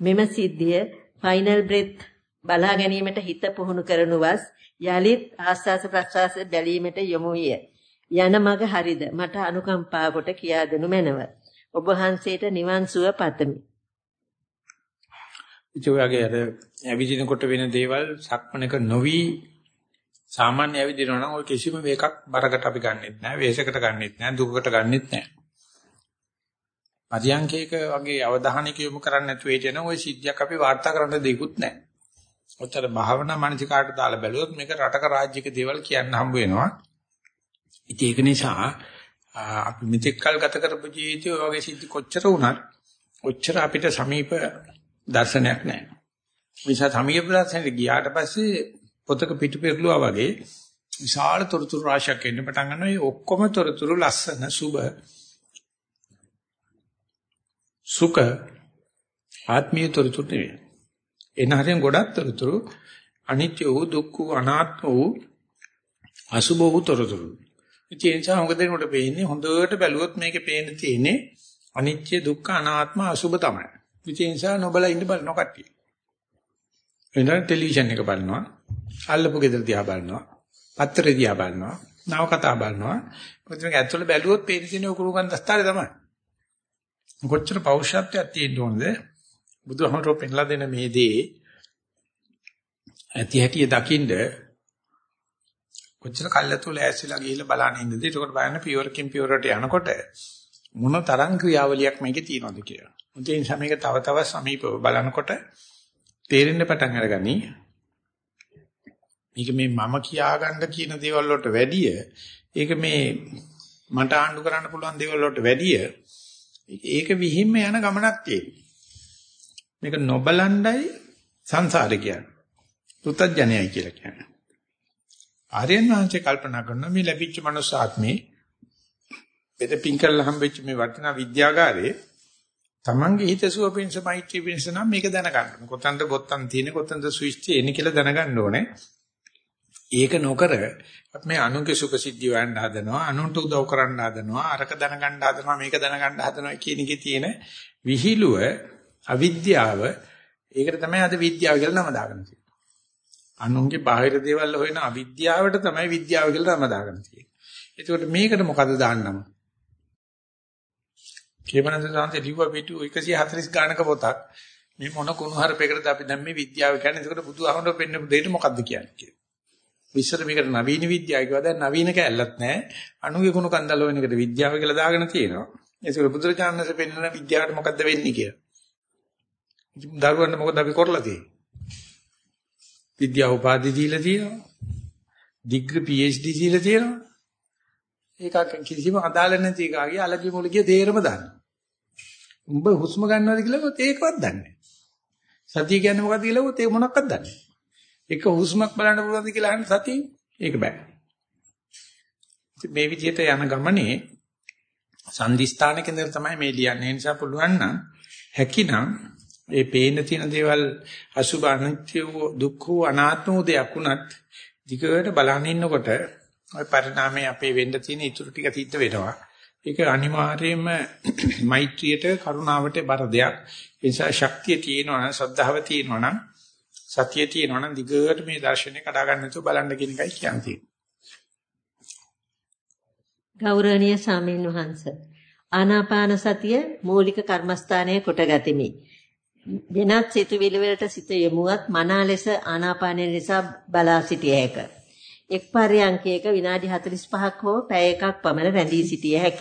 මෙම සිද්ධිය ෆයිනල් බ්‍රෙත් බලා ගැනීමට හිත පුහුණු කරනුවස් යලිත් ආස්වාස ප්‍රශ්වාස බැලීමට යොමු විය. යන මග හරිද මට අනුකම්පා කොට කියා දෙනු මැනව. ඔබ වහන්සේට නිවන් සුව පතමි. ඉතින් ඔයගේ අර ඇවිදිනකොට වෙන දේවල් සක්මනක නොවි සාමාන්‍ය ඇවිදිනවා නම් ඔය කිසිම මේකක් බරකට අපි ගන්නෙත් නැහැ, වේසකට ගන්නෙත් නැහැ, දුකකට ගන්නෙත් නැහැ. පරියංකේක වගේ අවධානයක යොමු කරන්නේ නැතුව හිටියනම් ওই සිද්ධියක් අපි වාර්තා කරන්න දෙයක්වත් නැහැ. ඔච්චර භාවනා මානසිකාට දාලා බැලුවොත් මේක රටක රාජ්‍යක දේවල් කියන්න හම්බ වෙනවා. ඉතින් ඒක නිසා අපි මෙතෙක් කල් ගත කරපු ජීවිතය වගේ සිද්ධි කොච්චර වුණත් ඔච්චර අපිට සමීප දර්ශනයක් නැහැ. නිසා සමීප දර්ශනයට ගියාට පස්සේ පොතක පිටු පෙරළුවා වගේ විශාල තොරතුරු රාශියක් එන්න පටන් ගන්නවා. ඒ ඔක්කොම තොරතුරු ලස්සන සුබ සුඛ ආත්මීය තොරතුරු නෙවෙයි. එන හරියෙන් ගොඩක් තොරතුරු අනිත්‍ය වූ දුක්ඛ වූ අනාත්ම වූ අසුභ වූ තොරතුරු. ඒ නිසා මොකද එනකොට පේන්නේ හොඳට බැලුවොත් මේකේ පේන්න තියෙන්නේ අනිත්‍ය දුක්ඛ අනාත්ම අසුබ තමයි. ඉතින් ඒ නිසා නොබලා ඉන්න බලන කට්ටිය. එනවා ටෙලිවිෂන් එක බලනවා. අල්ලපු ගෙදර දිහා බලනවා. පත්‍රය දිහා බලනවා. නව කතා බලනවා. මොකද මේක ඇත්තට බැලුවොත් පේන තියෙන උකුරුගන් දස්තරේ තමයි. කොච්චර පෞරුෂත්වයක් තියෙන්න ඕනද? බුදුහමරෝ පෙන්ලා දෙන මේ දේ ඇති හැටිය දකින්ද කොච්චර කල්ලාතු ලෑස්තිලා ගිහිල්ලා බලන්න ඉන්නද? ඒකට බලන්න පියවරකින් පියවරට යනකොට මොන තරම් ක්‍රියාවලියක් මේකේ තියෙනවද කියලා. ඒ නිසා මේක තව තවත් සමීපව බලනකොට තේරෙන්න පටන් අරගනි. මේක මේ මම කියාගන්න කියන දේවල් වලට වැඩිය ඒක මේ මට ආණ්ඩු කරන්න පුළුවන් දේවල් වලට වැඩිය ඒක විහිම්ම යන ගමනක් තියෙනවා. මේක නොබලණ්ඩයි සංසාරේ කියන්නේ. පුතඥයයි කියලා කියන්නේ. ආර්යයන් වහන්සේ කල්පනා කරනවා මේ ලැබිච්ච මනුස්ස ආත්මේ බෙද පිංකල් හම්බෙච්ච මේ වටිනා විද්‍යාගාරේ තමන්ගේ හිතසුව පිණිස මෛත්‍රී පිණිස නම් මේක දැනගන්න. කොතනද බොත්තම් තියෙන්නේ කොතනද ස්විච් තියෙන්නේ කියලා දැනගන්න ඕනේ. ඒක නොකර මේ අනුන්ගේ සුඛසිද්ධිය හොයන්න හදනවා අනුන්ට උදව් කරන්න හදනවා අරක දැනගන්න හදනවා මේක දැනගන්න හදනවා කියන එකේ තියෙන විහිළුව අවිද්‍යාව ඒකට තමයි අද විද්‍යාව කියලා නම දාගෙන තියෙන්නේ. අනුන්ගේ බාහිර දේවල් හොයන අවිද්‍යාවට තමයි විද්‍යාව කියලා නම දාගෙන තියෙන්නේ. ඒකට මේකට මොකද දාන්නම? කේමනන්ද සාන්තේ ලිව්ව පිටු 140 ගානක පොතක්. මේ මොන කුණු හරපයකටද අපි දැන් මේ විද්‍යාව කියන්නේ? ඒකට බුදුහමර පෙන්න දෙයට මොකද්ද කියන්නේ විශ්වර මේකට නවීන විද්‍යාව කිව්වා. දැන් නවීන කැලලත් නැහැ. අනුගේ කුණු කන්දල් වෙන එකට විද්‍යාව කියලා දාගෙන තියෙනවා. ඒසොර බුදුරජාණන්සේ පෙන්නන විද්‍යාවට මොකද්ද වෙන්නේ කියලා? දරුවන්ට මොකද අපි කරලා තියෙන්නේ? විද්‍යාව උපාධි දීලා තියෙනවා. ඩිග්‍රී PhD දීලා තියෙනවා. ඒකක් කිසිම අදාළ නැති එකාගේ අලගි මුලගේ තේරම දන්නවා උඹ හුස්ම ගන්නවද කියලා කිව්වොත් ඒකවත් දන්නේ නැහැ. සතිය කියන්නේ මොකක්ද කියලා කිව්වොත් ඒක මොනක්වත් දන්නේ නැහැ. එක හුස්මක් බලන්න පුළුවන්ද කියලා අහන්න සතිය ඒක බෑ. මේ විදිහට යන ගමනේ සංදිස්ථානකෙන්ද තමයි මේ ලියන්නේ. ඒ නිසා පුළුවන් නම් හැකිනම් ඒ පේන තියෙන දේවල් අසුභ අනිත්‍ය දුක්ඛ අනාත්ම දෙයක් උනත් දිගට බලන ඉන්නකොට ওই පරිණාමයේ අපේ වෙන්න තියෙන ඉතුරු ටික සිද්ධ වෙනවා. ඒක අනිවාර්යයෙන්ම මෛත්‍රියට කරුණාවට බර දෙයක්. ඒ නිසා ශක්තිය තියෙනවා නම් ශ්‍රද්ධාව තියෙනවා නම් සතිය තියෙනවා නම් දිගට මේ දර්ශනේ කඩා ගන්න නැතුව බලන්න කියන එකයි කියන්නේ. ගෞරවනීය සාමීන් වහන්ස ආනාපාන සතිය මූලික කර්මස්ථානයේ කොට ගතිමි. වෙනත් සිතුවිලි වලට සිත යොමුවත් මනා ලෙස ආනාපානය නිසා බලා සිටිය හැකිය. එක් පර්යංකයක විනාඩි 45ක් හෝ පැය එකක් පමණ රැඳී සිටිය හැක.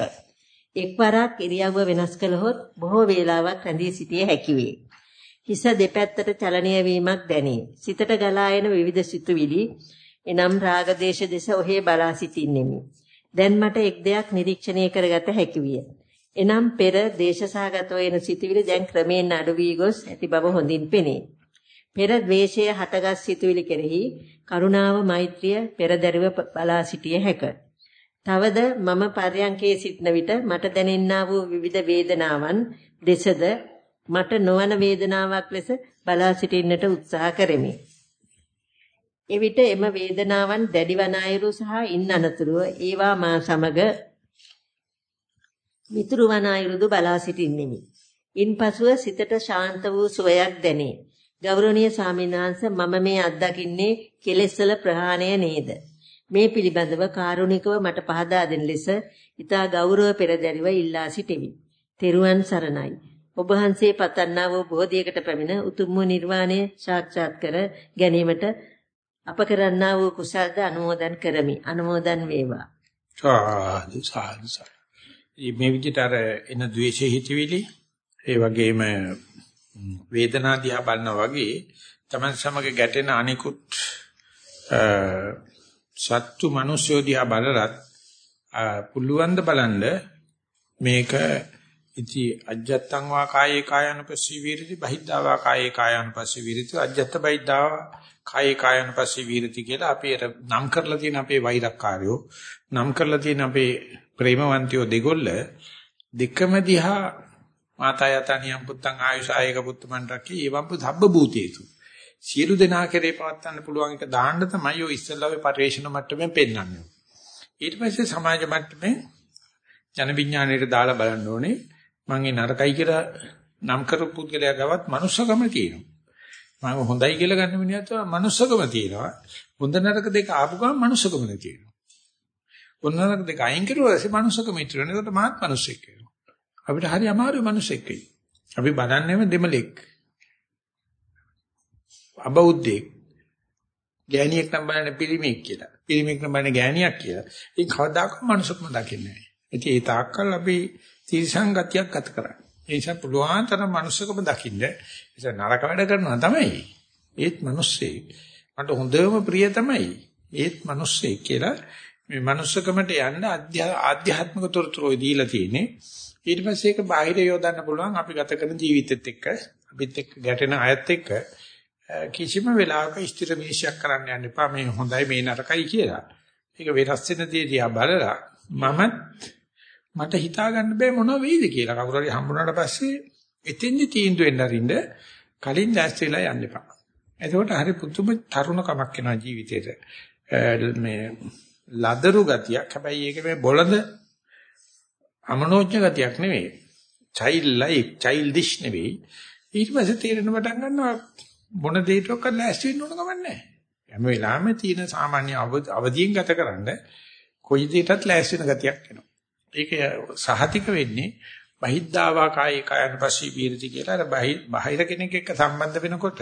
එක්වරක් ඉරියව්ව වෙනස් කළහොත් බොහෝ වේලාවක් රැඳී සිටිය හැකි වේ. හිස දෙපැත්තට චලනය වීමක් දැනේ. සිතට ගලා එන විවිධ සිතුවිලි එනම් රාග දේශ දෙස ඔහේ බලා සිටින්නෙමි. දැන් මට එක් දෙයක් නිරීක්ෂණය කරගත හැකි විය. එනම් පෙර දේශසහගත වෙන සිතුවිලි දැන් ක්‍රමයෙන් අඩු වී ගොස් ඇති බව හොඳින් පෙනේ. පෙර ද්වේෂය හටගත් සිතුවිලි කෙරෙහි කරුණාව මෛත්‍රිය පෙරදරිව බලා සිටිය හැක. තවද මම පර්යංකයේ සිටන විට මට දැනෙන්නා වූ විවිධ වේදනාවන් දෙසද මට නොවන වේදනාවක් ලෙස බලා සිටින්නට උත්සාහ කරමි. එවිට එම වේදනාවන් දැඩි වන අයුරු සහ ඉන් අනතුරුව ඒවා මා සමග මිතුරු වන අයුරුදු බලා සිටින්නෙමි. ඉන්පසුව සිතට ශාන්ත වූ සුවයක් දැනේ. ගෞරවනීය ස්වාමීනාංශ මම මේ අත්දකින්නේ කෙලෙස්වල ප්‍රහාණය නේද? මේ පිළිබඳව කාරුණිකව මට පහදා දෙන ලෙස ඊතා ගෞරව පෙරදරිව ඉල්ලා සිටිමි. තෙරුවන් සරණයි. ඔබ වහන්සේ පතන්නා වූ බෝධියකට පැමිණ උතුම් වූ නිර්වාණය සාක්ෂාත් කර ගැනීමට අප කරන්නා වූ කුසල්ද අනුමෝදන් කරමි. අනුමෝදන් වේවා. සාදු සාදු. මේ විදිහට අර එන ද්වේෂය හිතවිලි ඒ වගේම වේදනා දිහා බලනවා වගේ තමන් සමග ගැටෙන අනිකුත් සත්තු මිනිස්සු දිහා බලලත් පුළුවන් ද බලන්න මේක ඉති අජත්තං වා කායේ කායනුපස්සී විරති බහිද්ධා වා කායේ කායනුපස්සී විරති අජත්ත බහිද්ධා කායේ කායනුපස්සී විරති කියලා අපි නම් කරලා තියෙන අපේ වෛරක්කාරයෝ නම් කරලා තියෙන අපේ ප්‍රේමවන්තයෝ දෙගොල්ල දෙකම දිහා මාතා යතනියම් පුත්තං ආයුෂායක පුත්තමන් රකී එවම්පු සබ්බ භූතේතු සියලු දෙනා කෙරේ පවත්වන්න පුළුවන් එක දාන්න තමයි ඔය ඉස්සල්ලාවේ පරිවේෂණ මට්ටමෙන් පෙන්වන්නේ ඊට පස්සේ සමාජ මට්ටමේ ජන විඥාණයට දාලා බලන්න ඕනේ මං ඒ නරකයි කියලා නම් කරපු පුද්ගලයා ගාවත් manussකම තියෙනවා. මම හොඳයි කියලා ගන්න මිනිහත් manussකම තියෙනවා. හොඳ නරක දෙක ආපු ගමන් manussකම තියෙනවා. හොඳ නරක දෙක අයින් කරුවා ඊපස්සේ manussකම ඉතුරු වෙනවා. ඒකට මාත් manussෙක් වෙනවා. අපිට හරි අමාරුයි manussෙක් වෙයි. අපි බලන්නේම දෙමලෙක්. අබෞද්ධෙක්. ගෑණියෙක් නම් බලන්නේ පිරිමියෙක් කියලා. පිරිමියෙක් නම් බලන්නේ ගෑණියක් කියලා. ඒක කවදාකවත් manussකම දකින්නේ නැහැ. ඉතින් ඒ තාක්කල් අපි තිරසං ගතියක් ගත කරන්නේ. ඒ නිසා පුළුවන් තරම් manussකම දකින්න. ඒක නරක වැඩ කරනවා තමයි. ඒත් මිනිස්සෙක්. මට හොඳම ප්‍රිය තමයි. ඒත් මිනිස්සෙක් කියලා මේ manussකමට යන්න ආධ්‍යාත්මික තොරතුරු දීලා තියෙන්නේ. ඊට පස්සේ ඒක බාහිර යොදන්න පුළුවන් අපි ගත කරන ජීවිතෙත් එක්ක අපිත් එක්ක ගැටෙන අයත් එක්ක කිසිම වෙලාවක ස්ථිර විනිශ්චය කරන්න යන්න එපා මේ හොඳයි මේ නරකයි කියලා. ඒක වෙනස් වෙන දේ දිහා බලලා මමත් මට හිතා ගන්න බෑ මොනව වෙයිද කියලා. කවුරු හරි හම්බුනාට පස්සේ එතෙන්දි තීන්දුව වෙන්න අරින්න කලින් දැස් වෙලා යන්න එපා. එතකොට හරි පුදුම තරුණකමක් එනවා ජීවිතේට. මේ ලදරු ගතියක්. හැබැයි ඒක මේ බොළඳ අමනෝඥ ගතියක් නෙවෙයි. child like childish නෙවෙයි. ඊට පස්සේ තේරෙන පටන් ගන්නවා මොන දෙයකටවත් ලෑස්ති වෙන්න ඕන ගමන් නැහැ. හැම වෙලාවෙම තියෙන සාමාන්‍ය අවදියෙන් ගතකරන කොයි දෙයකටත් ලෑස්ති වෙන ගතියක් එනවා. ඒක සහතික වෙන්නේ බහිද්ධාවා කායේ කායන පස්සී විරති කියලා අර බාහිර කෙනෙක් එක්ක සම්බන්ධ වෙනකොට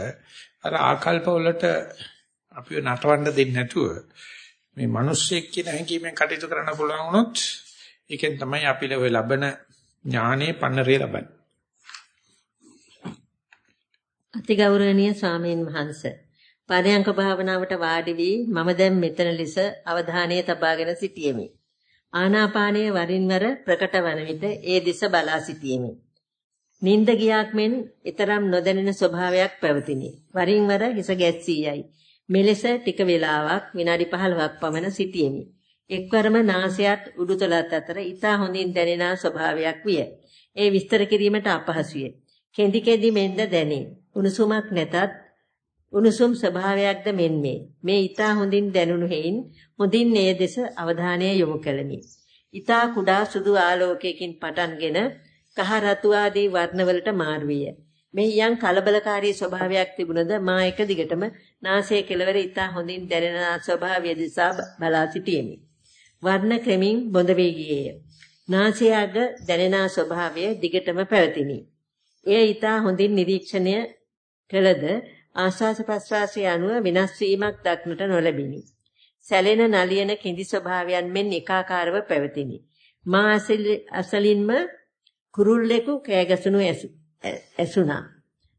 අර ආකල්ප වලට අපිව නටවන්න දෙන්නේ නැතුව මේ මිනිස්සෙක් කියන හැඟීමෙන් කටයුතු කරන්න පුළුවන් වුණොත් ඒකෙන් තමයි අපි ලබන ඥානේ පන්නරේ ලබන්නේ. අතිගෞරවනීය ස්වාමීන් වහන්ස පරයන්ක භාවනාවට වාඩි වී මම දැන් මෙතන ලෙස අවධානය තබාගෙන සිටියෙමි. ආනාපානයේ වරින් වර ප්‍රකට වන විට ඒ දෙස බලා සිටියෙමි. නිින්ද ගියාක් මෙන් ඊතරම් නොදැනෙන ස්වභාවයක් පැවතිනි. වරින් වර හිස ගැස්සී යයි. මෙලෙස ටික වේලාවක් විනාඩි 15ක් පමණ සිටියෙමි. එක්වරම නාසයත් උඩුතලත් අතර ඊතා හොඳින් දැනෙන ස්වභාවයක් විය. ඒ විස්තර කිරීමට අපහසුය. කෙඳි කෙඳි මෙන්ද දැනේ. උණුසුමක් නැතත් උණුසුම් ස්වභාවයක්ද මෙන්මේ. මේ ඊතා හොඳින් දැනුණු හේයින් හොඳින් මේ දෙස අවධානය යොමු කළමි. ඊතා කුඩා සුදු ආලෝකයකින් පටන්ගෙන කහ රතු ආදී වර්ණවලට මාරු විය. මෙහි යම් කලබලකාරී ස්වභාවයක් තිබුණද මා එක දිගටම නාසයේ කෙළවර ඊතා හොඳින් දැනෙන ස්වභාවය දිසා බලා සිටියෙමි. වර්ණ ක්‍රමින් බොඳ වී ගියේය. නාසයග දැනෙන ස්වභාවය දිගටම පැවතිනි. එය ඊතා හොඳින් නිරීක්ෂණය කළද ආස්වාස ප්‍රස්වාසයේ අනුව වෙනස් වීමක් දක්නට නොලැබිනි. සැලෙන නලියන කිඳි ස්වභාවයන් මෙන් එකාකාරව පැවතිනි. මා අසලින්ම කුරුල්ලෙකු කෑගසුණු ඇසුණා.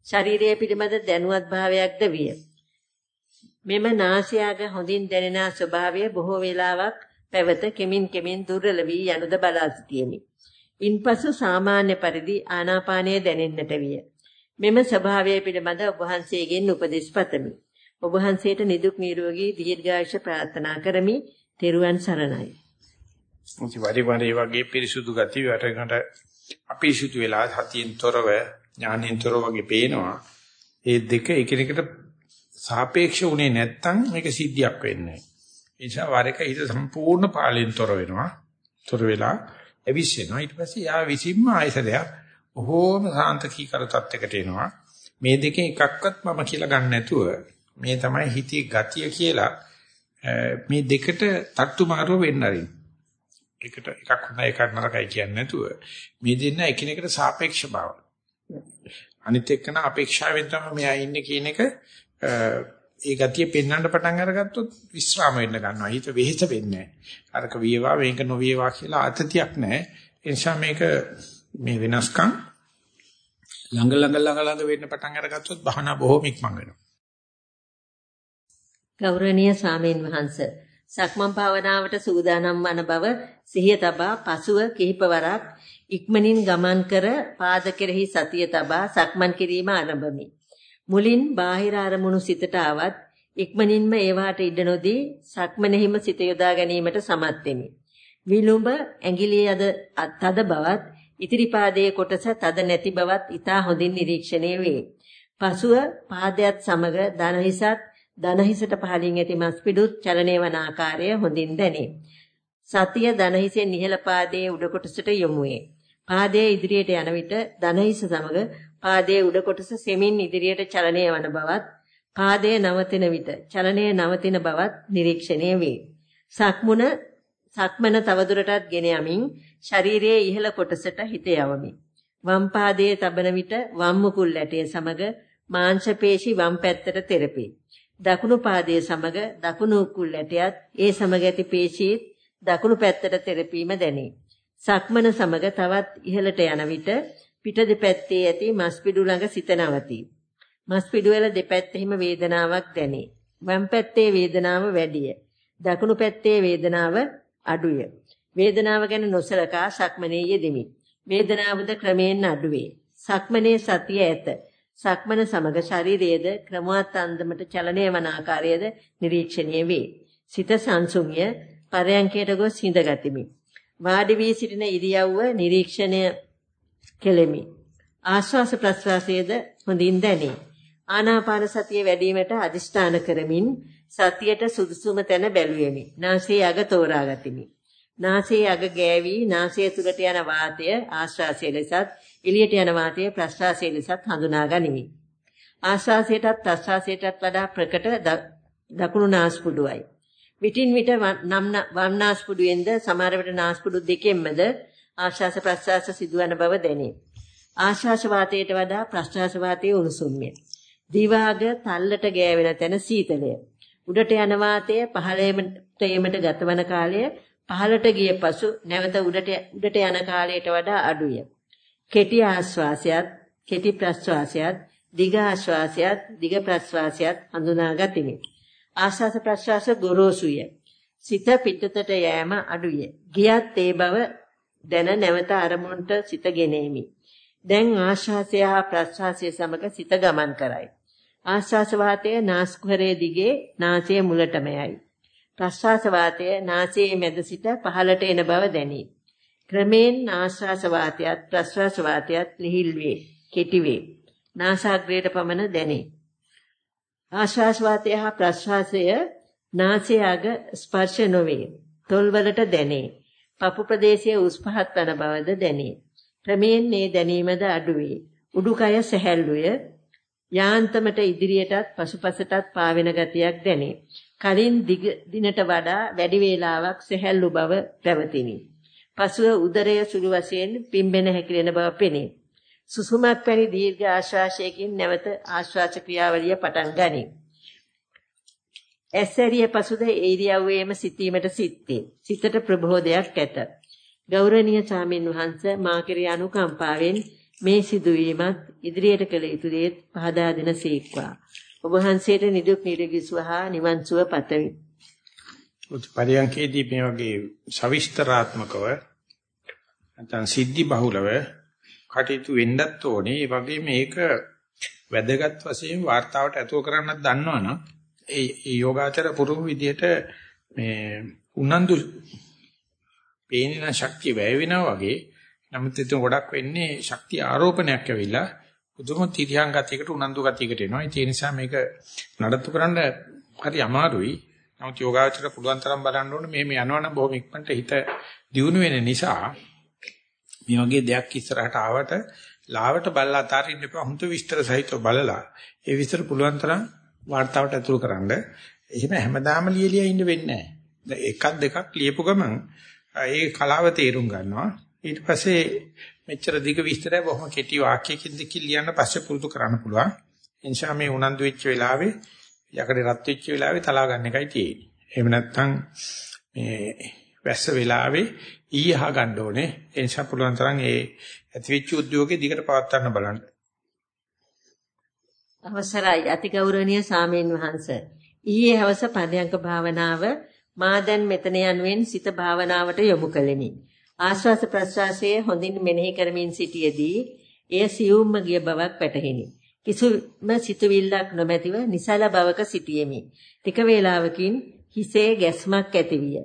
ශරීරයේ පිළිබඳ දැනුවත් භාවයක්ද විය. මෙම නාසයාග හොඳින් දැනෙන ස්වභාවය බොහෝ වේලාවක් පැවත කෙමින් කෙමින් දුර්වල වී යනුද බලා සිටියෙමි. ඉන්පසු සාමාන්‍ය පරිදි ආනාපානය දැනෙන්නට විය. මෙම ස්වභාවය පිළිබඳ ඔබ වහන්සේගෙන් උපදෙස් පතමි. ඔබ වහන්සේට නිදුක් නිරෝගී දීර්ඝායුෂ ප්‍රාර්ථනා කරමි. තෙරුවන් සරණයි. ඉති වරි වරි වගේ පිරිසුදු ගති වටකට අපිරිසුදු වෙලා හතියෙන් තොරව ඥානෙන් තොරව වගේ පේනවා. ඒ දෙක එකිනෙකට සාපේක්ෂ උනේ නැත්තම් මේක සිද්ධියක් වෙන්නේ නැහැ. ඒ නිසා වර එක හිත සම්පූර්ණ පාලෙන් තොර වෙනවා. තොර වෙලා ඇවිස්සෙනවා. ඊට පස්සේ යා විසින්ම ආයතනයක් බොහෝම සාන්ත කීකර තත්යකට එනවා. මේ දෙකෙන් එකක්වත් මම කියලා ගන්න නැතුව මේ තමයි හිතේ ගතිය කියලා මේ දෙකට තට්ටු මාරුව වෙන්න අරින්. එකට එකක් හොඳයි එකක් නරකයි කියන්නේ නැතුව මේ දෙන්න එකිනෙකට සාපේක්ෂ බව. අනිත් එක්කන අපේක්ෂාවෙන් තමයි මෙයා ඉන්නේ කියන එක ඒ ගතිය පෙන්වන්න පටන් අරගත්තොත් විස්්‍රාම වෙන්න ගන්නවා. හිත වෙහෙස වෙන්නේ නැහැ. අරක වේවා මේක නොවේවා කියලා අතතියක් නැහැ. ඒ නිසා මේක මේ වෙනස්කම් ළඟ ළඟ ළඟ ළඟ වෙන්න පටන් අරගත්තොත් බහනා බොහොම ඉක්මන් වෙනවා. ගෞරවනීය සාමීන් වහන්ස සක්මන් භාවනාවට සූදානම් වන බව සිහිය තබා පසුව කිහිපවරක් ඉක්මනින් ගමන් කර පාද කෙරෙහි සතිය තබා සක්මන් කිරීම ආරම්භමි. මුලින් බාහිර අරමුණු සිතට ආවත් ඉක්මනින්ම ඒවාට ඉඩ නොදී සක්මනෙහිම සිත යොදා ගැනීමට සමත් වෙමි. විලුඹ ඇඟිලිය තද බවත් ඉතිරි පාදයේ කොටස තද නැති බවත් ඊටා හොඳින් නිරීක්ෂණය වේ. පසුව පාදයට සමග දන හිසත් දන හිසට පහළින් ඇති මස් පිඩුත් චලනය වන ආකාරය හොඳින් දැනේ. සතිය දන හිසෙන් ඉහළ පාදයේ උඩ කොටසට යොමු වේ. පාදයේ ඉදිරියට යන විට දනහිස සමග පාදයේ උඩ කොටස සෙමින් ඉදිරියට චලනය වන බවත් පාදයේ නවතින විට චලනයේ නවතින බවත් නිරීක්ෂණය වේ. සක්මුණ සක්මන තවදුරටත් ගෙන යමින් ශරීරයේ ඉහළ කොටසට හිත යවමි. වම් පාදයේ තබන විට වම් මුකුල් ඇටය සමග මාංශ පේශි වම් පැත්තට තෙරපේ. දකුණු පාදයේ සමග දකුණු උකුල් ඇටයත් ඒ සමග ඇති පේශීත් දකුණු පැත්තට තෙරපීම දැනේ. සක්මන සමග තවත් ඉහළට යන විට පිට දෙපැත්තේ ඇති මස්පිඩු ළඟ සිත නවතී. මස්පිඩු වල දෙපැත්තෙහිම වේදනාවක් දැනේ. වම් පැත්තේ වේදනාව වැඩිය. දකුණු පැත්තේ වේදනාව අඩුය. වේදනාව ගැන නොසලකා සක්මනේ යෙදෙමි. වේදනාවද ක්‍රමයෙන් අඩුවේ. සක්මනේ සතිය ඇත. සක්මන සමග ශරීරයේද ක්‍රමවත් අන්දමට චලනය වන ආකාරයද නිරීක්ෂණය වේ. සිත සංසුන්ය පරයන්කයට ගොස් හිඳගතිමි. වාඩි වී සිටින ඉරියව්ව නිරීක්ෂණය කෙලෙමි. ආශ්වාස ප්‍රශ්වාසයේද හොඳින් දැනේ. ආනාපාන සතිය වැඩිවීමට අදිෂ්ඨාන කරමින් සතියට සුදුසුම තැන බැලුවෙමි. නාසයේ අග තෝරා ගතිමි. නාසයේ අග ගෑවි නාසය තුළට යන වාතය ආශ්වාසය ලෙසත් එළියට යන වාතය ප්‍රශ්වාසය ලෙසත් හඳුනා ගනිමි. ආශ්වාසයටත් ප්‍රශ්වාසයටත් වඩා ප්‍රකට දකුණු නාස්පුඩුවයි. විටින් විට වම් නාස්පුඩුවෙන්ද සමහර විට නාස්පුඩු දෙකෙන්මද ආශ්වාස ප්‍රශ්වාස සිදුවන බව දැනේ. ආශ්වාස වාතයට වඩා ප්‍රශ්වාස වාතයේ උණුසුම්ය. දිවාග තල්ලට ගෑවෙන තැන සීතලය. උඩට යන වාතය පහළට යීමට ගතවන කාලය පහළට ගිය පසු නැවත උඩට උඩට යන කාලයට වඩා අඩුය. කෙටි ආශ්වාසයත්, කෙටි ප්‍රශ්වාසයත්, දිග ආශ්වාසයත්, දිග ප්‍රශ්වාසයත් හඳුනා ගතිමි. ආශ්වාස ප්‍රශ්වාස ගොරෝසුය. සිත පිටතට යෑම අඩුය. ගියත් ඒ බව දැන නැවත අරමුණට සිත ගෙනෙමි. දැන් ආශ්වාසය හා ප්‍රශ්වාසය සමග සිත ගමන් කරයි. ආශ්වාස වාතය නාස්කුහරයේ දිගේ නාසයේ මුලටම යයි. ප්‍රශ්වාස වාතය නාසයේ මැද සිට පහළට එන බව දැනේ. ක්‍රමෙන් ආශ්වාස වාතයත් ප්‍රශ්වාස වාතයත් ලිහිල් වේ, කෙටි වේ. නාසාග්‍රයට පමණ දැනේ. ආශ්වාස වාතය හා ප්‍රශ්වාසය නාසයේ අග ස්පර්ශ නොවේ. තොල්වලට දැනේ. පපු ප්‍රදේශයේ උස් පහත් වන බවද දැනේ. ක්‍රමෙන් මේ දැනීමද අඩුවේ. උඩුකය සැහැල්ලුය. යාන්තමට ඉදිරියටත් පසුපසටත් පාවෙන ගතියක් දැනේ. කලින් දිනට වඩා වැඩි වේලාවක් සැහැල්ලු බව පැවතිනි. පසුව උදරය සුළු වශයෙන් පිම්බෙන හැකිලෙන බව පෙනේ. සුසුමක් පැනි දීර්ඝ ආශ්වාසයකින් නැවත ආශ්වාස ක්‍රියාවලිය පටන් ගනී. ඇසැරිය පසුද ඉරියව්වේම සිටීමට සිටී. සිතට ප්‍රබෝධයක් ඇත. ගෞරවනීය ස්වාමින් වහන්සේ මා කෙරෙහි අනුකම්පාවෙන් මේ සිදුවීමත් ඉදිරියට කළ යුතු දේත් පහදා දෙන සීක්වා. ඔබ වහන්සේට නිදුක් නිරෝගී සුවහා නිවන් සුව පතමි. පරියන්කේදී මේ වගේ සවිස්තරාත්මකව නැත්නම් සිද්ධි බහුලව කටයුතු වෙන්නත් ඕනේ. ඒ වගේ මේක වැදගත් වශයෙන් වார்த்தාවට ඇතුල් කරන්නත් දන්නවනම් ඒ ඒ යෝගාචර පුරුම විදියට මේ උනන්දු පේනින ශක්තිය වැය වෙනවා වගේ නමුත් එතන ගොඩක් වෙන්නේ ශක්තිය ආරෝපණයක් ඇවිල්ලා පුදුම තිරියන් ගතියකට උනන්දු ගතියකට එනවා. ඒ නිසා මේක නඩත්තු කරන්න හරි අමාරුයි. නමුත් යෝගාචර පුළුවන් තරම් බලන්න ඕනේ මේ මේ යනවනම් බොහොම ඉක්මනට හිත දියුණු වෙන නිසා මේ වගේ දෙයක් ඉස්සරහට ආවට ලාවට බලලා අතාරින්න එපා. හුතු විස්තර සහිතව බලලා ඒ විස්තර පුළුවන් තරම් වார்த்தාවට ඇතුළු කරන්න. එහෙම හැමදාම ලියලියා ඉන්න වෙන්නේ නැහැ. එකක් දෙකක් ලියපු ගමන් ඒ කලාව තේරුම් ගන්නවා. ඊට පස්සේ මෙච්චර දිග විස්තරය බොහොම කෙටි වාක්‍යකින් දෙක ලියන්න පස්සේ පුරුදු කරන්න පුළුවන්. එනිසා මේ උනන්දු වෙච්ච වෙලාවේ යකඩ රත් වෙච්ච වෙලාවේ තලා ගන්න එකයි තියෙන්නේ. එහෙම නැත්නම් මේ වැස්ස වෙලාවේ ඊහ ගන්න ඕනේ. එනිසා පුළුවන් තරම් ඒ ඇතිවෙච්ච උද්‍යෝගේ දිගට පවත්වා ගන්න බලන්න. අවසරයි අතිගෞරවනීය සාමීන් වහන්ස. ඊයේ හවස පරයන්ක භාවනාව මා දැන් මෙතන යනුවෙන් සිත භාවනාවට යොමු කළෙමි. ආශ්වාස ප්‍රශ්වාසයේ හොඳින් මෙනෙහි කරමින් සිටියේදී එය සියුම්ම ගිය බවක් වැටහිනි. කිසිම සිතුවිල්ලක් නොමැතිව නිසල බවක සිටියෙමි. ටික වේලාවකින් හිසේ ගැස්මක් ඇතිවිය.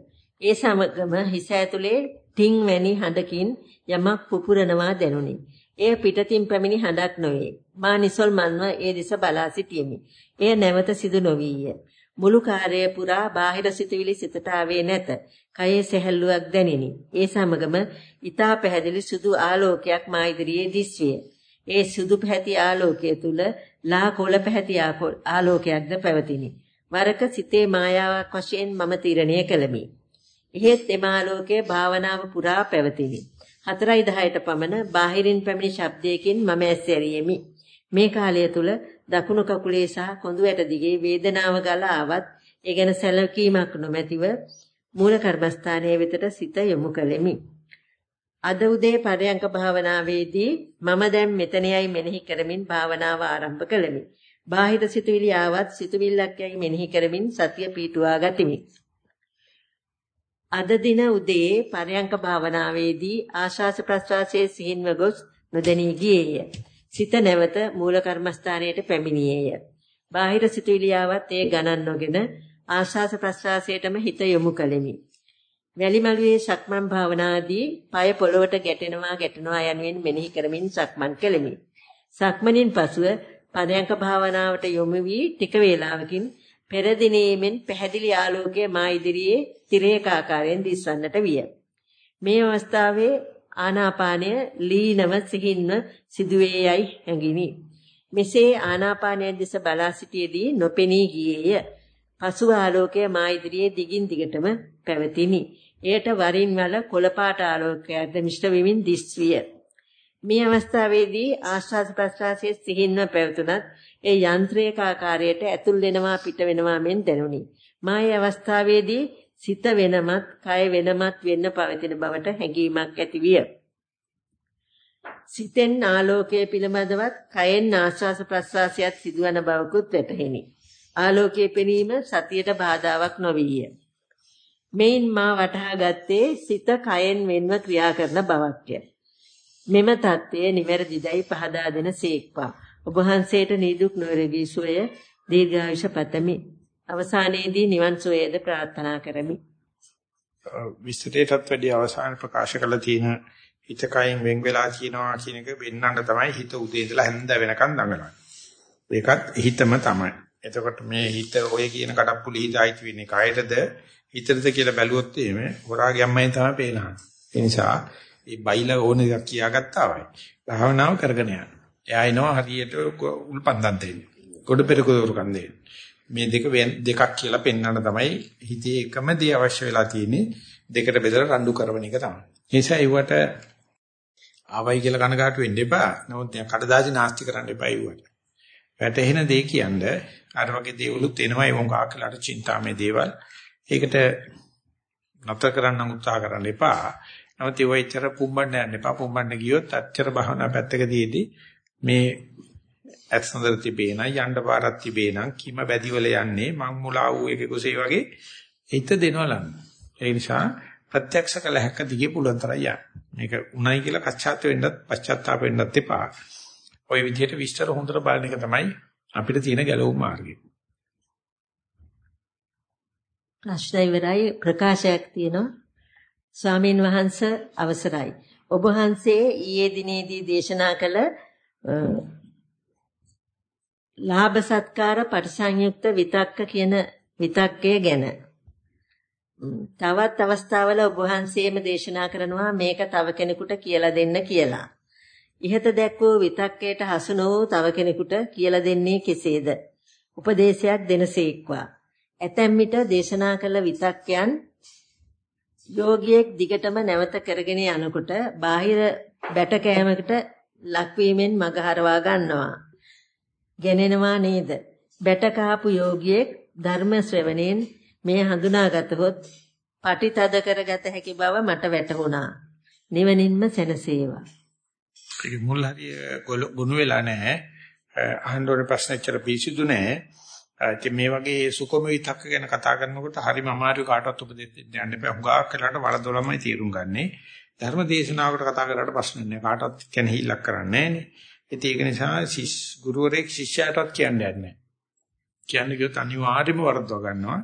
ඒ සමගම හිස ඇතුලේ ටින් වැනි හඬකින් යමක් පුපුරනවා දැනුනි. එය පිටතින් පැමිණි හඬක් නොවේ. මා නිසල්මන්ව ඒ දෙස බලා සිටියෙමි. එය නැවත සිදු නොවිය. මුළු කාර්යය පුරා බාහිර සිතුවිලි සිතට ආවේ නැත. කයේ සැහැල්ලුවක් දැනිනි. ඒ සමගම ඊතා පැහැදිලි සුදු ආලෝකයක් මා ඉදිරියේ දිස්විය. ඒ සුදු පැහැති ආලෝකය තුල ලා කොළ පැහැති ආලෝකයක්ද පැවතිනි. වරක සිතේ මායාවක් වශයෙන් මම තීරණය කළමි. එහෙත් එම ආලෝකයේ භාවනාව පුරා පැවතිනි. 4:10ට පමණ බාහිරින් පැමිණි ශබ්දයකින් මම ඇස්සෙරියෙමි. මේ කාලය තුල දකුණු කකුලේ සහ කොඳු ඇට දිගේ වේදනාව ගලා ආවත් ඒ ගැන සැලකීමක් නොමැතිව මූල කර්මස්ථානයේ වෙතට සිත යොමු කළෙමි. අද උදේ පරයන්ක භාවනාවේදී මම දැන් මෙතනයයි මෙනෙහි කරමින් භාවනාව ආරම්භ කළෙමි. බාහිර සිතුවිලි ආවත් සිතුවිල්ලක් යයි මෙනෙහි කරමින් සතිය පීටුවා ගතිමි. අද දින උදේ පරයන්ක භාවනාවේදී ආශාස ප්‍රස්වාසයේ සිහින්ව ගොස් නොදැනී ගියේය. සිත නැවත මූල කර්මස්ථානයට පැමිණියේය. බාහිර සිතුවිලි ආවත් ඒ ගණන් නොගෙන ආශාස ප්‍රස්වාසයටම හිත යොමු කළෙමි. වැලිමලුවේ සක්මන් භාවනාදී পায় පොළවට ගැටෙනවා ගැටෙනවා යනුවෙන් මෙනෙහි කරමින් සක්මන් කළෙමි. සක්මනින් පසුව පරයන්ක භාවනාවට යොමු වී ටික වේලාවකින් පෙර දිනේමෙන් පැහැදිලි ආලෝකයේ මා ඉදිරියේ තිරේක ආකාරයෙන් දිස්වන්නට විය. මේ අවස්ථාවේ ආනාපානය ලීනව සිහින්ව සිදුවේ යයි හැඟිනි. මෙසේ ආනාපානය දෙස බලා සිටියේදී නොපෙනී ගියේය. පසුව ආලෝකය මා ඉදිරියේ දිගින් දිගටම පැවතිනි. එයට වරින් වර කොළපාට ආලෝකයක්ද මිශ්‍ර වෙමින් දිස්විය. මේ අවස්ථාවේදී ආශ්වාස ප්‍රශ්වාසයේ සිහින්ව පැවතුනත් ඒ යන්ත්‍රයක ආකාරයට ඇතුල් වෙනවා පිට වෙනවා මෙන් දැනුනි. මා මේ අවස්ථාවේදී සිත වෙනමත්, කය වෙනමත් වෙන්න පවතින බවට හැඟීමක් ඇතිවිය. සිතෙන් ආලෝකයේ පිළිබඳවත් කයෙන් ආශ්වාස ප්‍රශ්වාසයත් සිදුවන බවකුත් වැටහෙනි. ආලෝකයේ පෙනීම සතියට බාධාවක් නොවිය. මෙයින් මා වටහා ගත්තේ සිත කයෙන් වෙන්ව ක්‍රියා කරන බවක්ය. මෙම தත්ත්වය නිවැරදිදයි පහදා දෙන සීක්වා. ඔබ වහන්සේට නිදුක් නිරෝගී සුවය දීර්ඝායුෂ පතමි. අවසානයේදී නිවන් සුවයද ප්‍රාර්ථනා කරමි. විස්තරයටත් වැඩි අවසාන ප්‍රකාශ කළ තියෙන හිත කයින් වෙන් වෙලා කියනවා කියන එක වෙන්නන්න තමයි හිත උදේ ඉඳලා හැන්ද වෙනකන් දඟලන්නේ. ඒකත් හිතම තමයි. එතකොට මේ හිත ඔය කියන කඩප්පුලි හිත ආйти වෙන්නේ කායටද හිතටද කියලා බැලුවොත් එimhe හොරාගේ අම්මයි තමයි පේනහන්. ඒ නිසා මේ බයිලා ඕන එකක් කියාගත්තා වයි. භාවනාව කරගෙන යන්න. එයා එනවා හරියට උල්පන්දන් දෙන්නේ. ගොඩ පෙරකුදුරු කන් දෙන්නේ. මේ දෙක දෙකක් කියලා පෙන්වන්න තමයි හිතේ එකම දේ අවශ්‍ය වෙලා තියෙන්නේ දෙකට බෙදලා රණ්ඩු කරන එක තමයි. ඒ නිසා ඒවට ආවයි කියලා කනගාටු වෙන්න එපා. නමුත් දැන් කඩදාසි නාස්ති කරන්න එපා ඒවට. වැටෙන දේ කියන්නේ අර වගේ දේවලුත් එනවා ඒ වගේ ආකලට චින්තාමේ දේවල්. ඒකට නතර කරන්න උත්සාහ කරන්න එපා. නමුත් ඒ වෙච්චර පුම්බන්න යන්න එපා. පුම්බන්න ගියොත් අච්චර භවනා පැත්තකදීදී මේ ඇත්සඳර තිබේන යන්න පාරක් තිබේනම් කිම බැදිවල යන්නේ මං මුලා වූ එකේ කුසේ වගේ හිත දෙනවලන්න. ඒ නිසා ප්‍රත්‍යක්ෂ කළ හැක දිගේ පුළුවන් තරම් යන්න. මේක උණයි කියලා පශ්චාත්ත වෙන්නත් පශ්චාත්තාප වෙන්නත් එපා. ওই විදිහට විස්තර හොඳට බලන එක තමයි අපිට තියෙන ගැලවුම් මාර්ගය. ප්‍රශ්න ඉවරයි ප්‍රකාශයක් තියෙනවා. ස්වාමින් වහන්සේ අවසරයි. ඔබ වහන්සේ ඊයේ දිනේදී දේශනා කළ ලාභ සත්කාර පරිසංයුක්ත විතක්ක කියන විතක්කය ගැන තවත් අවස්ථාවල ඔබ වහන්සේම දේශනා කරනවා මේක තව කෙනෙකුට කියලා දෙන්න කියලා. ইহත දැක්වූ විතක්කයට හසු නොවූ තව කෙනෙකුට කියලා දෙන්නේ කෙසේද? උපදේශයක් දෙනසේක්වා. ඇතැම් විට දේශනා කළ විතක්කයන් යෝගියෙක් දිගටම නැවත කරගෙන යනකොට බාහිර බැට කෑමකට ලක්වීමෙන් මගහරවා ගන්නවා. ගෙනෙනවා නේද? බැට කහපු යෝගියෙක් ධර්ම ශ්‍රවණයෙන් මේ හඳුනාගතහොත් පටිතද කරගත හැකි බව මට වැටහුණා. නිවනින්ම සැනසේවා. ඒක මුල් හරිය ගොනු වෙලා නැහැ. අහන්න ඕනේ ප්‍රශ්න ඇත්තට පිසිදු නැහැ. ඉතින් මේ වගේ සුකොම විතක්ක ගැන කතා කරනකොට හරිම අමාරු කාටවත් උපදෙස් දෙන්න යන්න එපා. හුඟක් කරලාට වරදොලමයි තීරුම් ගන්නෙ. ධර්ම දේශනාවකට කතා කරලාට ප්‍රශ්න නැහැ. කාටවත් කෙනෙහිලක් කරන්නේ නැහැ නේ. ඒක නිසා ශිෂ් ගුරුවරයෙක් ශිෂ්‍යයාටවත් කියන්නේ නැහැ. කියන්නේ කිව්වොත් අනිවාර්යයෙන්ම වරදව ගන්නවා.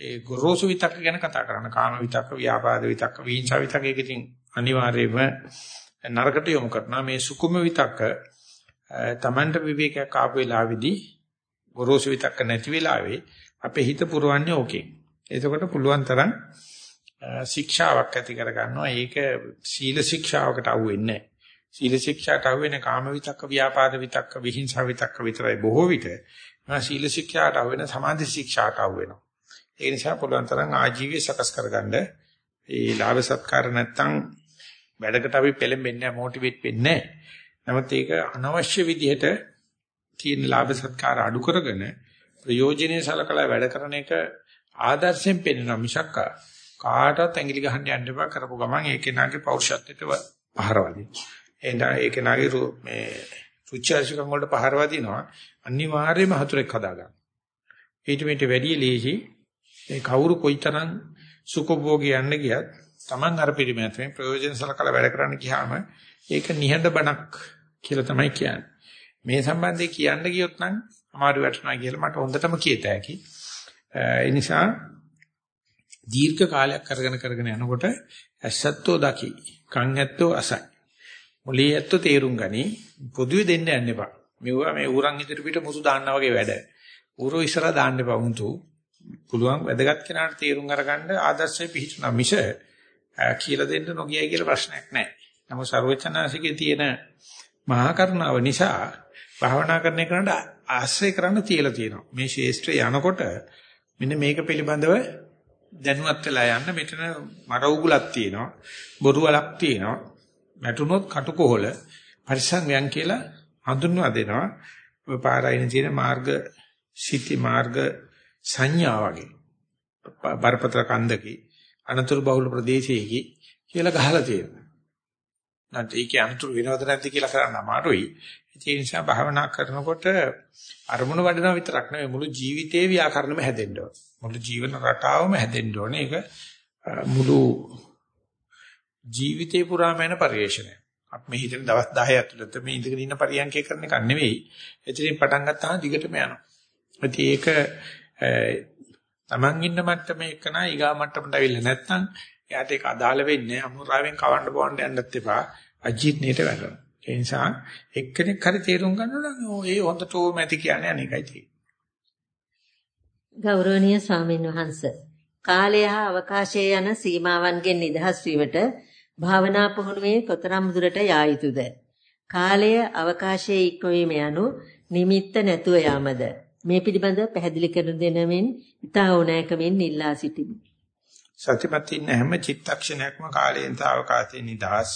ඒ ගොරෝසු විතක්ක ගැන කතා කරන කාම විතක්ක, ව්‍යාපාද විතක්ක, විහිංසා විතක්ක ඒක ඉතින් අනිවාර්යයෙන්ම නරකට යොමු කරනවා. මේ සුකුම විතක්ක Tamanට විවේකයක් ආපු වෙලාවේදී ගොරෝසු විතක්ක නැති වෙලාවේ අපේ හිත පුරවන්නේ ඕකේ. එතකොට පුළුවන් තරම් ශික්ෂාවක් ඇති කර ගන්නවා. ඒක සීල ශික්ෂාවකට අහු වෙන්නේ නැහැ. සීල ශික්ෂාට අහු වෙන කාම විතක්ක, ව්‍යාපාද විතක්ක, විහිංසා විතක්ක විතරයි බොහෝ විට. සීල ශික්ෂාට අහු වෙන සමාධි ශික්ෂාට අහු වෙනවා. ඒ නිසා පුළුවන් තරම් ආජීවය සකස් කරගන්න ඒ ලාභ සත්කාර නැත්තම් වැඩකට අපි පෙළඹෙන්නේ නැහැ, මොටිවේට් වෙන්නේ නැහැ. නමුත් ඒක අනවශ්‍ය විදිහට තියෙන ලාභ සත්කාර අඩු කරගෙන ප්‍රයෝජනෙයි සලකලා වැඩ කරන එක ආදර්ශයෙන් පෙන්වන මිසක් කාටවත් ඇඟිලි ගහන්න යන්න එපා කරපු ගමන් ඒ කෙනාගේ පෞරුෂත්වයට පහරවදින. එහෙනම් ඒ කෙනාගේ මේ රුචර්ජකම් වලට පහරවදිනවා අනිවාර්යයෙන්ම හතුරෙක් හදාගන්න. ඊට මෙට වැඩි ලීසි ඒ කවුරු කොයිතරම් සුඛභෝගී යන්න ගියත් Taman අර පිළිමයන් ප්‍රයෝජන සලකලා වැඩ කරන්න ගියාම ඒක නිහඬ බණක් කියලා තමයි කියන්නේ. මේ සම්බන්ධයෙන් කියන්න ගියොත් නම් අමාරු වැටෙනවා කියලා මට හොඳටම කියත හැකි. ඒ නිසා දීර්ඝ කාලයක් කරගෙන කරගෙන යනකොට ඇසත්තෝ දකි කන් ඇත්තෝ අසයි. මොලේ ඇත්තෝ තේරුම් ගනි පොදුවේ දෙන්න යන්න එපා. මෙවුවා මේ ඌරන් ඉදිරි පිට මුසු දාන්නා වගේ වැඩ. ඌරෝ ඉස්සරහා දාන්න එපා උන්තු. පුළුවන් වැදගත් කෙනාට තේරුම් අරගන්න ආදර්ශය පිහිටුනා මිස කියලා දෙන්න නොගියයි කියලා ප්‍රශ්නයක් නැහැ නමුත් ਸਰවචනාසිකේ තියෙන මහා කරුණාව නිසා භාවනා කරන එකට ආශ්‍රය කරන්න තියලා තියෙනවා. මේ ශේෂ්ත්‍රය යනකොට මෙන්න මේක පිළිබඳව දැනුවත් වෙලා යන්න මෙතන මර උගුලක් තියෙනවා බොරු වලක් තියෙනවා. වැටුනොත් කටුකොහල පරිසංයන් කියලා හඳුන්වා දෙනවා. ඔය පාරයින තියෙන මාර්ග සිටි මාර්ග සංඥා වගේ. බරපතල කන්දකි අනතුරු බහුල ප්‍රදේශයකි කියලා ගහලා තියෙනවා. නැත්නම් ඒකේ අනතුරු වෙනවද නැද්ද කියලා කරන්න අමාරුයි ඒ නිසා භාවනා කරනකොට අරමුණු වඩනවා විතරක් නෙවෙයි මුළු ජීවිතේ ව්‍යාකරණයම හැදෙන්න ඕන. මුළු ජීවන රටාවම හැදෙන්න ඕනේ. ඒක මුළු ජීවිතේ පුරාම යන පරිශ්‍රණය. අපි මේ හිතන දවස් 10 ඇතුළත මේ ඉඳගෙන ඉන්න පරියන්කේ කරන එක නෙවෙයි. එතනින් පටන් ගත්තාම දිගටම යනවා. ඉතින් ඒක තමන් ඉන්න මට්ටමේ එකන ඊගා මට්ටමට අවිල්ල නැත්නම් එයාට ඒක අදාළ වෙන්නේ අමුරාවෙන් කවන්න බොන්න යන්නත් එපා. අජීත්නේට වැටෙනවා. ඒ නිසා එක්කෙනෙක් හරි තේරුම් ගන්නවා නම් ඒ හොඳට ඕම ඇති කියන්නේ අනේකයි තියෙන්නේ. ගෞරවනීය ස්වාමීන් වහන්ස කාලය හා අවකාශය යන සීමාවන්ගෙන් නිදහස් වීමට භාවනා පුහුණුවේ කොතරම් දුරට යා යුතුද කාලය අවකාශයේ ඉක්මවීම යනු නිමිත්ත නැතුව යාමද මේ පිළිබඳ පැහැදිලි කර දෙනමින් ඉතා ඕනෑකමින් ඉල්ලා සිටිමි සත්‍යපත් ඉන්න හැම චිත්තක්ෂණයක්ම කාලයෙන් තා අවකාශයේ නිදහස්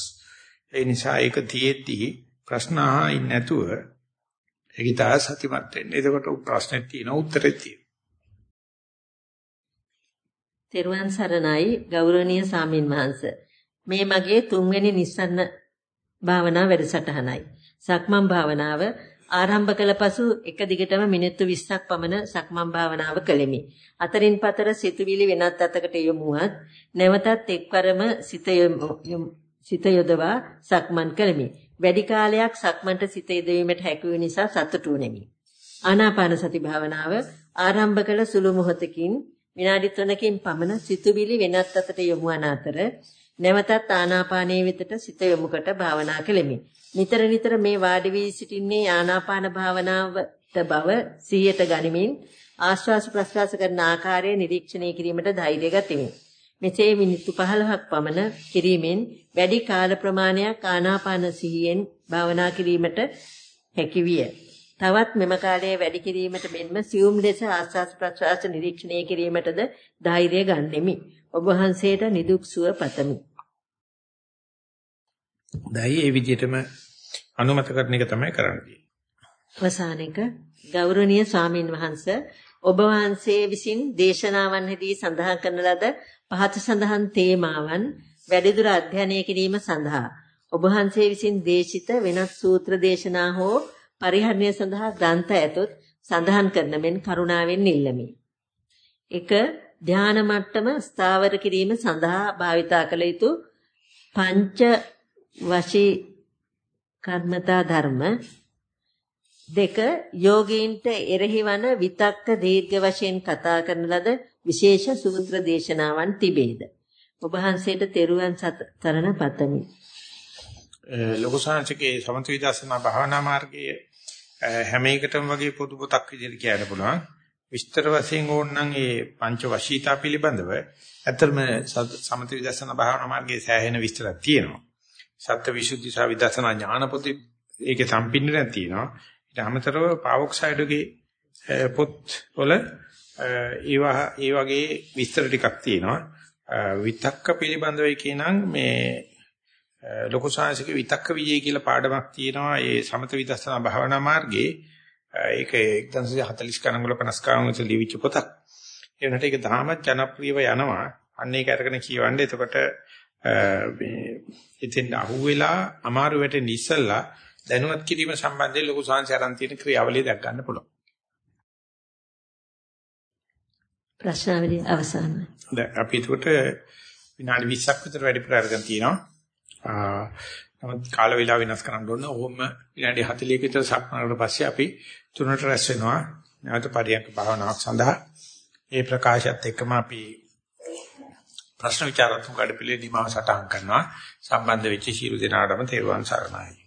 ඒ නිසා ඒක තියෙද්දි ප්‍රශ්න අහින් නැතුව ඒක තා සතිමත් වෙන්න. එතකොට ප්‍රශ්නේ තියෙන උත්තරේ තියෙන. තෙරුවන් සරණයි ගෞරවනීය සාමින් වහන්ස. මේ මගේ තුන්වෙනි නිස්සන්න භාවනා වැඩසටහනයි. සක්මන් භාවනාව ආරම්භ කළ පසු එක දිගටම මිනිත්තු 20ක් පමණ සක්මන් භාවනාව කළෙමි. අතරින් පතර සිතුවිලි වෙනත් අතකට යොමුවත් නැවතත් එක්වරම සිත සිත යොදවා සක්මන් කළෙමි. වැඩි කාලයක් සක්මන්ට සිත යොදවීමට හැකි වූ නිසා සතුටු වෙමි. ආනාපාන සති භාවනාව ආරම්භ කළ සුළු මොහොතකින් විනාඩි 3කින් පමණ සිතුවිලි වෙනත් අතට යොමු වන අතර නැවතත් ආනාපානයේ වෙතට සිත යොමුකට භාවනා කෙලෙමි. නිතර නිතර මේ වාඩි වී සිටින්නේ ආනාපාන භාවනාවට බව සිහියට ගනිමින් ආශ්වාස ප්‍රශ්වාස කරන ආකාරය නිරීක්ෂණය කිරීමට ධෛර්යය ගතිමි. මෙසේ මිනිත්තු 15ක් පමණ කිරීමෙන් වැඩි කාල ප්‍රමාණයක් ආනාපාන සිහියෙන් භාවනා කිරීමට හැකි විය. තවත් මෙම කාලයේ වැඩි කිරීමට මෙන්ම සියුම් ලෙස ආස්වාස් ප්‍රසවාස නිරීක්ෂණය කිරීමටද ධෛර්යය ගන්නෙමි. ඔබ වහන්සේට නිදුක් සුව පතමි. දැයි ඒ විදිහටම අනුමත කරන එක තමයි කරන්නේ. අවසානයේක ගෞරවනීය ස්වාමින් වහන්සේ ඔබ වහන්සේ විසින් දේශනාවන්හිදී සඳහන් කරන ලද පහත සඳහන් තේමාවන් වැඩිදුර අධ්‍යයනය කිරීම සඳහා ඔබ වහන්සේ විසින් දේශිත වෙනත් සූත්‍ර දේශනා හෝ පරිහරණය සඳහා ග්‍රන්ථ ඇතොත් සඳහන් කරන මෙන් කරුණාවෙන් ඉල්ලමි. 1. ධානා මට්ටම ස්ථාවර කිරීම සඳහා භාවිතා කළ යුතු පංච වශී කර්මතා ධර්ම දෙක යෝගීන්ට එරෙහිවන විතක්ක දීර්ඝ වශයෙන් කතා කරන ලද විශේෂ සූත්‍ර දේශනාවන් තිබේද? ඔබ වහන්සේට තෙරුවන් සරණ පතමි. ලොකු සංහචකේ සමථ විදර්ශනා භාවනා මාර්ගයේ හැම එකටම වගේ පොදු පොතක් විදිහට කියන්න පුළුවන්. විස්තර වශයෙන් ඕනනම් ඒ පංච වශීතා පිළිබඳව ඇත්තම සමථ විදර්ශනා භාවනා මාර්ගයේ සෑහෙන විස්තරයක් තියෙනවා. සත්‍ය විසුද්ධි සහ විදර්ශනා ඥාන පොතේ ඒකේ සම්පින්නයක් තියෙනවා. ඊට අමතරව පාවොක්සයිඩ්ගේ පොත් වල ඒවා ඒ වගේ විස්තර ටිකක් තියෙනවා. විතක්ක පිළිබඳව කියනනම් මේ ලොකු සාංශික විතක්ක විජේ කියලා පාඩමක් තියෙනවා. ඒ සමත විදර්ශනා භාවනා මාර්ගයේ ඒක 1940 ගණන් වල 50 ගණන් වල ලියවිච්ච පොතක්. ඒ වෙනට ඒක තාමත් ජනප්‍රියව යනවා. අන්න ඒක අරගෙන කියවන්නේ එතකොට මේ ඉතින් අහුවෙලා අමාරු වැටෙන්න ඉස්සෙල්ලා දැනුවත් කිරීම සම්බන්ධයෙන් ලොකු සංසාරයන් තියෙන ක්‍රියාවලිය දැක් ගන්න පුළුවන්. ප්‍රශ්නාවලිය අවසానයි. දැන් අපි එතකොට විනාඩි 20ක් විතර වැඩිපුර අරගෙන තියෙනවා. නමුත් කාල වේලාව වෙනස් කරන්න ඕන. ඕම විනාඩි 40ක විතර සක්මනකට පස්සේ අපි තුනට රැස් වෙනවා. නැවත පරියන්ක භාවනාවක් සඳහා. ඒ ප්‍රකාශයත් එක්කම අපි ප්‍රශ්න විචාරාත්මක වැඩපිළිවෙල දිමාව සටහන් කරනවා. සම්බන්ධ වෙච්ච ශීල දෙනාටම තෙරුවන් සරණයි.